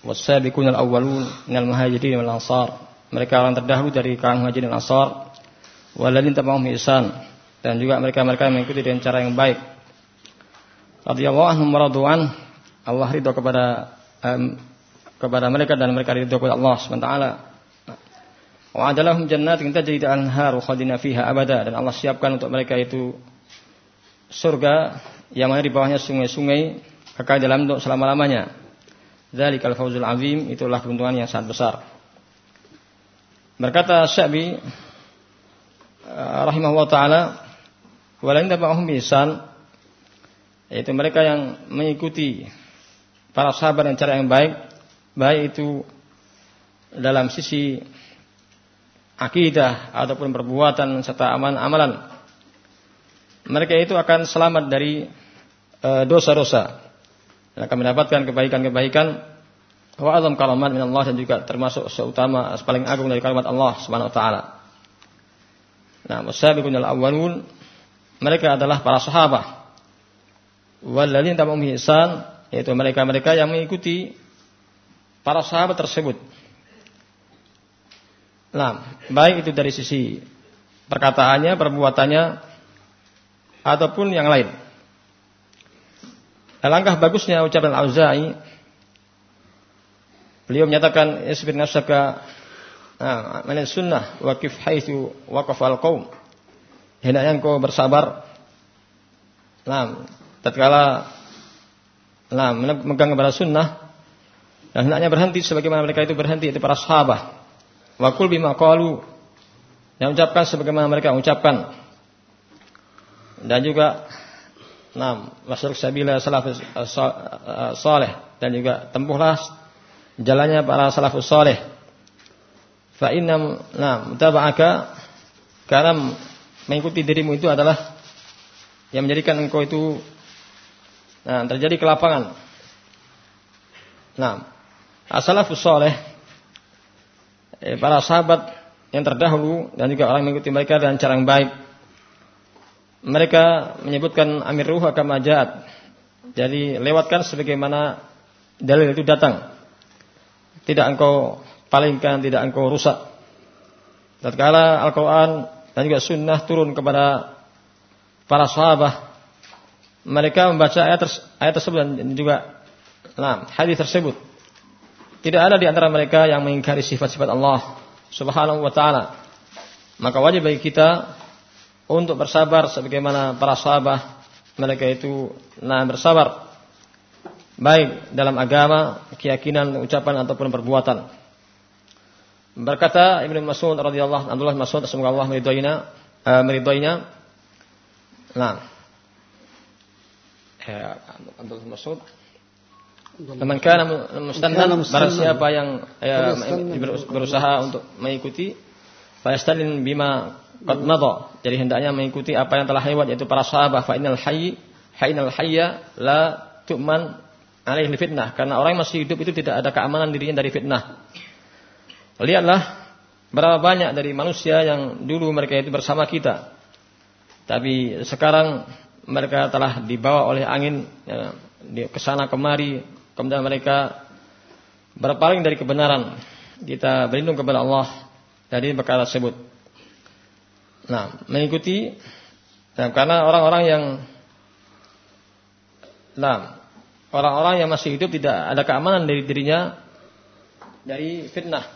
wasabiqun al-awwalun minal muhajirin wal ansar. Mereka orang terdahulu dari kalangan muhajirin dan ansar. Waladin tabahum ihsan dan juga mereka-mereka yang mengikuti dengan cara yang baik. Radhiyallahu anhum wa Allah ridho kepada um, kepada mereka dan mereka ridho kepada Allah Subhanahu wa taala Wa adalahum jannatin tajri anhar khadina fiha abada dan Allah siapkan untuk mereka itu surga yang mana di bawahnya sungai-sungai kekal dalam untuk selama-lamanya. Dzalikal fawzul azim itulah keuntungan yang sangat besar. Berkata Syabi uh, rahimahullah taala walain tabahum bisan yaitu mereka yang mengikuti para sahabat dengan cara yang baik baik itu dalam sisi akidah ataupun perbuatan serta aman amalan mereka itu akan selamat dari e, dosa-dosa. Dan akan mendapatkan kebaikan-kebaikan. Wa azam karamat min Allah dan juga termasuk seutama paling agung dari kalimat Allah Subhanahu wa taala. Nah, musabiqun al-awwalun. Mereka adalah para sahabat. Walladzina tabi'uhum ihsan yaitu mereka-mereka yang mengikuti para sahabat tersebut Nah, baik itu dari sisi perkataannya, perbuatannya, ataupun yang lain. Alangkah bagusnya ucapan Al-Auza'i Beliau menyatakan isbir nafsaka nah, mana sunnah waqif haitsu waqafa al-qaum. Hendaknya engkau bersabar. Nah, tatkala nah, memegang kepada sunnah dan hendaknya berhenti sebagaimana mereka itu berhenti itu para sahabat. Wakul bima qalu. Yang ucapkan sebagaimana mereka ucapkan. Dan juga Nam, masuk sabila salafus eh, eh, saleh dan juga tempuhlah jalannya para salafus saleh. Fa inna nam mutaba'aka karena mengikuti dirimu itu adalah yang menjadikan engkau itu nah, terjadi kelapangan. Nah, as-salafus saleh eh, para sahabat yang terdahulu dan juga orang mengikuti mereka dengan cara yang baik. Mereka menyebutkan amir ruh akan majat. Jadi lewatkan sebagaimana dalil itu datang. Tidak engkau palingkan, tidak engkau rusak. Tatkala Al-Quran dan juga sunnah turun kepada para sahabat, mereka membaca ayat, ayat tersebut dan juga nah, hadis tersebut tidak ada di antara mereka yang mengingkari sifat-sifat Allah Subhanahu wa taala. Maka wajib bagi kita untuk bersabar sebagaimana para sahabat mereka itu nah bersabar baik dalam agama, keyakinan, ucapan ataupun perbuatan. Berkata Ibnu Mas'ud radhiyallahu anhu Mas'ud semoga Allah meridainya uh, meridainya. Nah. Ya, Abdullah Mas'ud Teman kana mustannan barang siapa yang ya, berusaha untuk mengikuti fayastalin bima qad madha. Jadi hendaknya mengikuti apa yang telah lewat yaitu para sahabat fa innal hayy hainal hayya la tu'man alaihi fitnah karena orang yang masih hidup itu tidak ada keamanan dirinya dari fitnah. Lihatlah berapa banyak dari manusia yang dulu mereka itu bersama kita. Tapi sekarang mereka telah dibawa oleh angin ya, ke sana kemari kemudian mereka berpaling dari kebenaran. Kita berlindung kepada Allah dari perkara tersebut. Nah, mengikuti nah, karena orang-orang yang nah, orang-orang yang masih hidup tidak ada keamanan dari dirinya dari fitnah.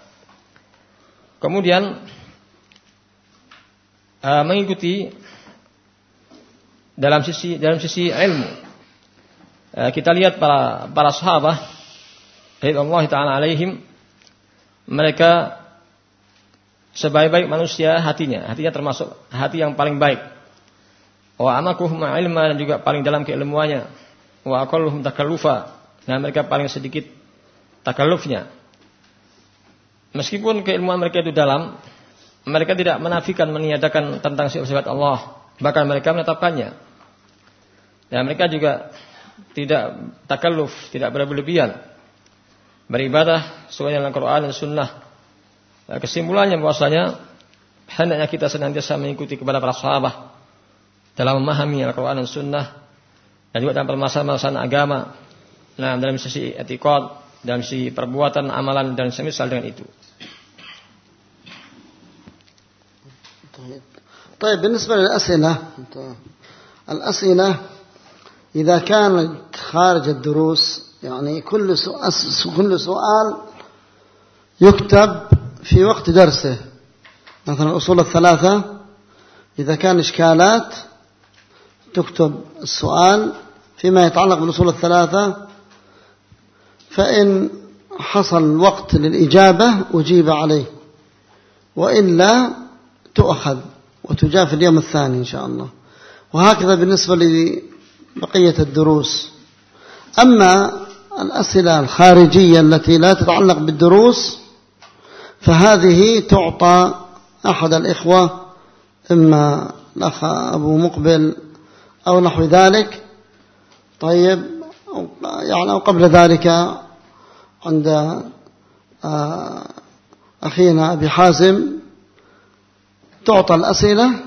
Kemudian uh, mengikuti dalam sisi dalam sisi ilmu kita lihat para para sahabat Allah taala alaihim mereka sebaik-baik manusia hatinya, hatinya termasuk hati yang paling baik. Wa amakuhum ilma dan juga paling dalam keilmuannya. Wa aqalluhum takallufa. Nah, mereka paling sedikit takallufnya. Meskipun keilmuan mereka itu dalam, mereka tidak menafikan meniadakan tentang sifat-sifat Allah, bahkan mereka menetapkannya. Dan mereka juga tidak takalluf, tidak berlebihan. Beribadah sesuai dengan Al-Quran dan Sunnah. Nah, kesimpulannya bahwasanya hendaknya kita senantiasa mengikuti kepada para sahabat dalam memahami Al-Quran dan Sunnah dan juga dalam permasalahan agama. Nah, dalam sisi etikot, dalam sisi perbuatan, amalan dan semisal dengan itu. طيب بالنسبة للأسئلة الأسئلة إذا كانت خارج الدروس يعني كل سؤال, كل سؤال يكتب في وقت درسه. مثلا الأصول الثلاثة إذا كان إشكالات تكتب السؤال. فيما يتعلق بالأصول الثلاثة فإن حصل وقت للإجابة أجيب عليه وإلا تؤخذ وتجاء في اليوم الثاني إن شاء الله. وهكذا بالنسبة لبقية الدروس. أما الأسئلة الخارجية التي لا تتعلق بالدروس فهذه تعطى أحد الإخوة إما الأخ أبو مقبل أو نحو ذلك. طيب يعني أو قبل ذلك عند آه، أخينا أبي حازم تعطى الأسئلة.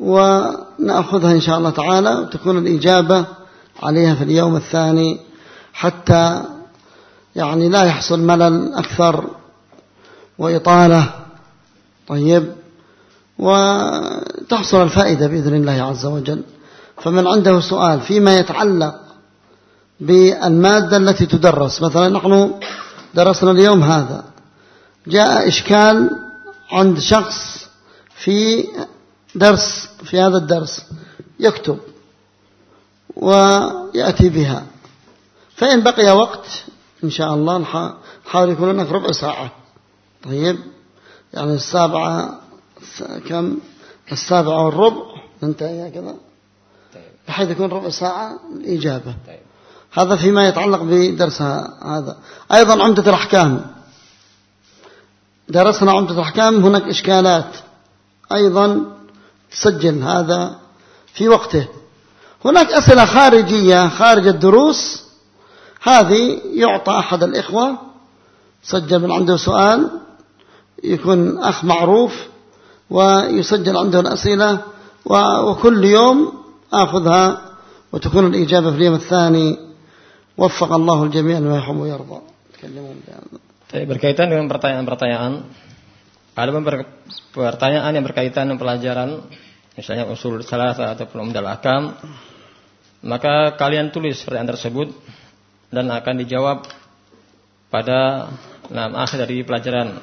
ونأخذها إن شاء الله تعالى وتكون الإجابة عليها في اليوم الثاني حتى يعني لا يحصل ملل أكثر وإطالة. طيب. وتحصل الفائدة بإذن الله عز وجل. فمن عنده سؤال فيما يتعلق بالمادة التي تدرس مثلا نحن درسنا اليوم هذا جاء إشكال عند شخص في درس في هذا الدرس يكتب ويأتي بها. فإن بقي وقت إن شاء الله نحاول يكون هناك ربع ساعة. طيب؟ يعني السابعة كم؟ السابعة والربع. ننتهي هكذا. بحيث يكون ربع ساعة الإجابة طيب. هذا فيما يتعلق بدرس هذا. أيضا عمدة الأحكام. درسنا عمدة الأحكام هناك إشكالات. أيضا تسجل هذا في وقته. هناك أسئلة خارجية خارج الدروس. هذه يعطى أحد الإخوة سجل من عنده سؤال يكون أخ معروف ويسجل عنده الأسئلة وكل يوم آخذها وتكون الإجابة في اليوم الثاني. وفق الله الجميع يحب ويرضى. تكلمون berkaitan dengan pertanyaan-pertanyaan. Ada pertanyaan yang berkaitan dengan pelajaran misalnya usul salah atau umdal akam maka kalian tulis pertanyaan tersebut dan akan dijawab pada nah, akhir dari pelajaran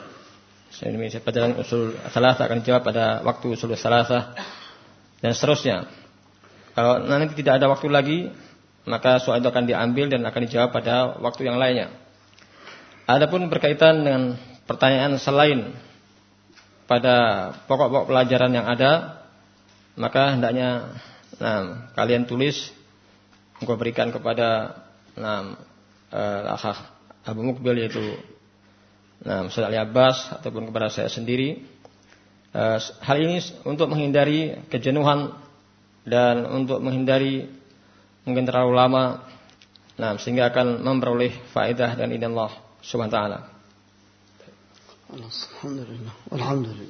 pelajaran usul salah akan dijawab pada waktu usul salah dan seterusnya kalau nanti tidak ada waktu lagi, maka soal itu akan diambil dan akan dijawab pada waktu yang lainnya. Adapun berkaitan dengan pertanyaan selain pada pokok-pokok pelajaran yang ada, maka hendaknya nah, kalian tulis, engkau berikan kepada nah, uh, Abu Mukbil yaitu nah, Ustaz Ali Abbas ataupun kepada saya sendiri. Uh, hal ini untuk menghindari kejenuhan dan untuk menghindari mungkin terlalu lama nah sehingga akan memperoleh faedah dan inna Allah subhanahu wa taala الحمد لله والحمد لله.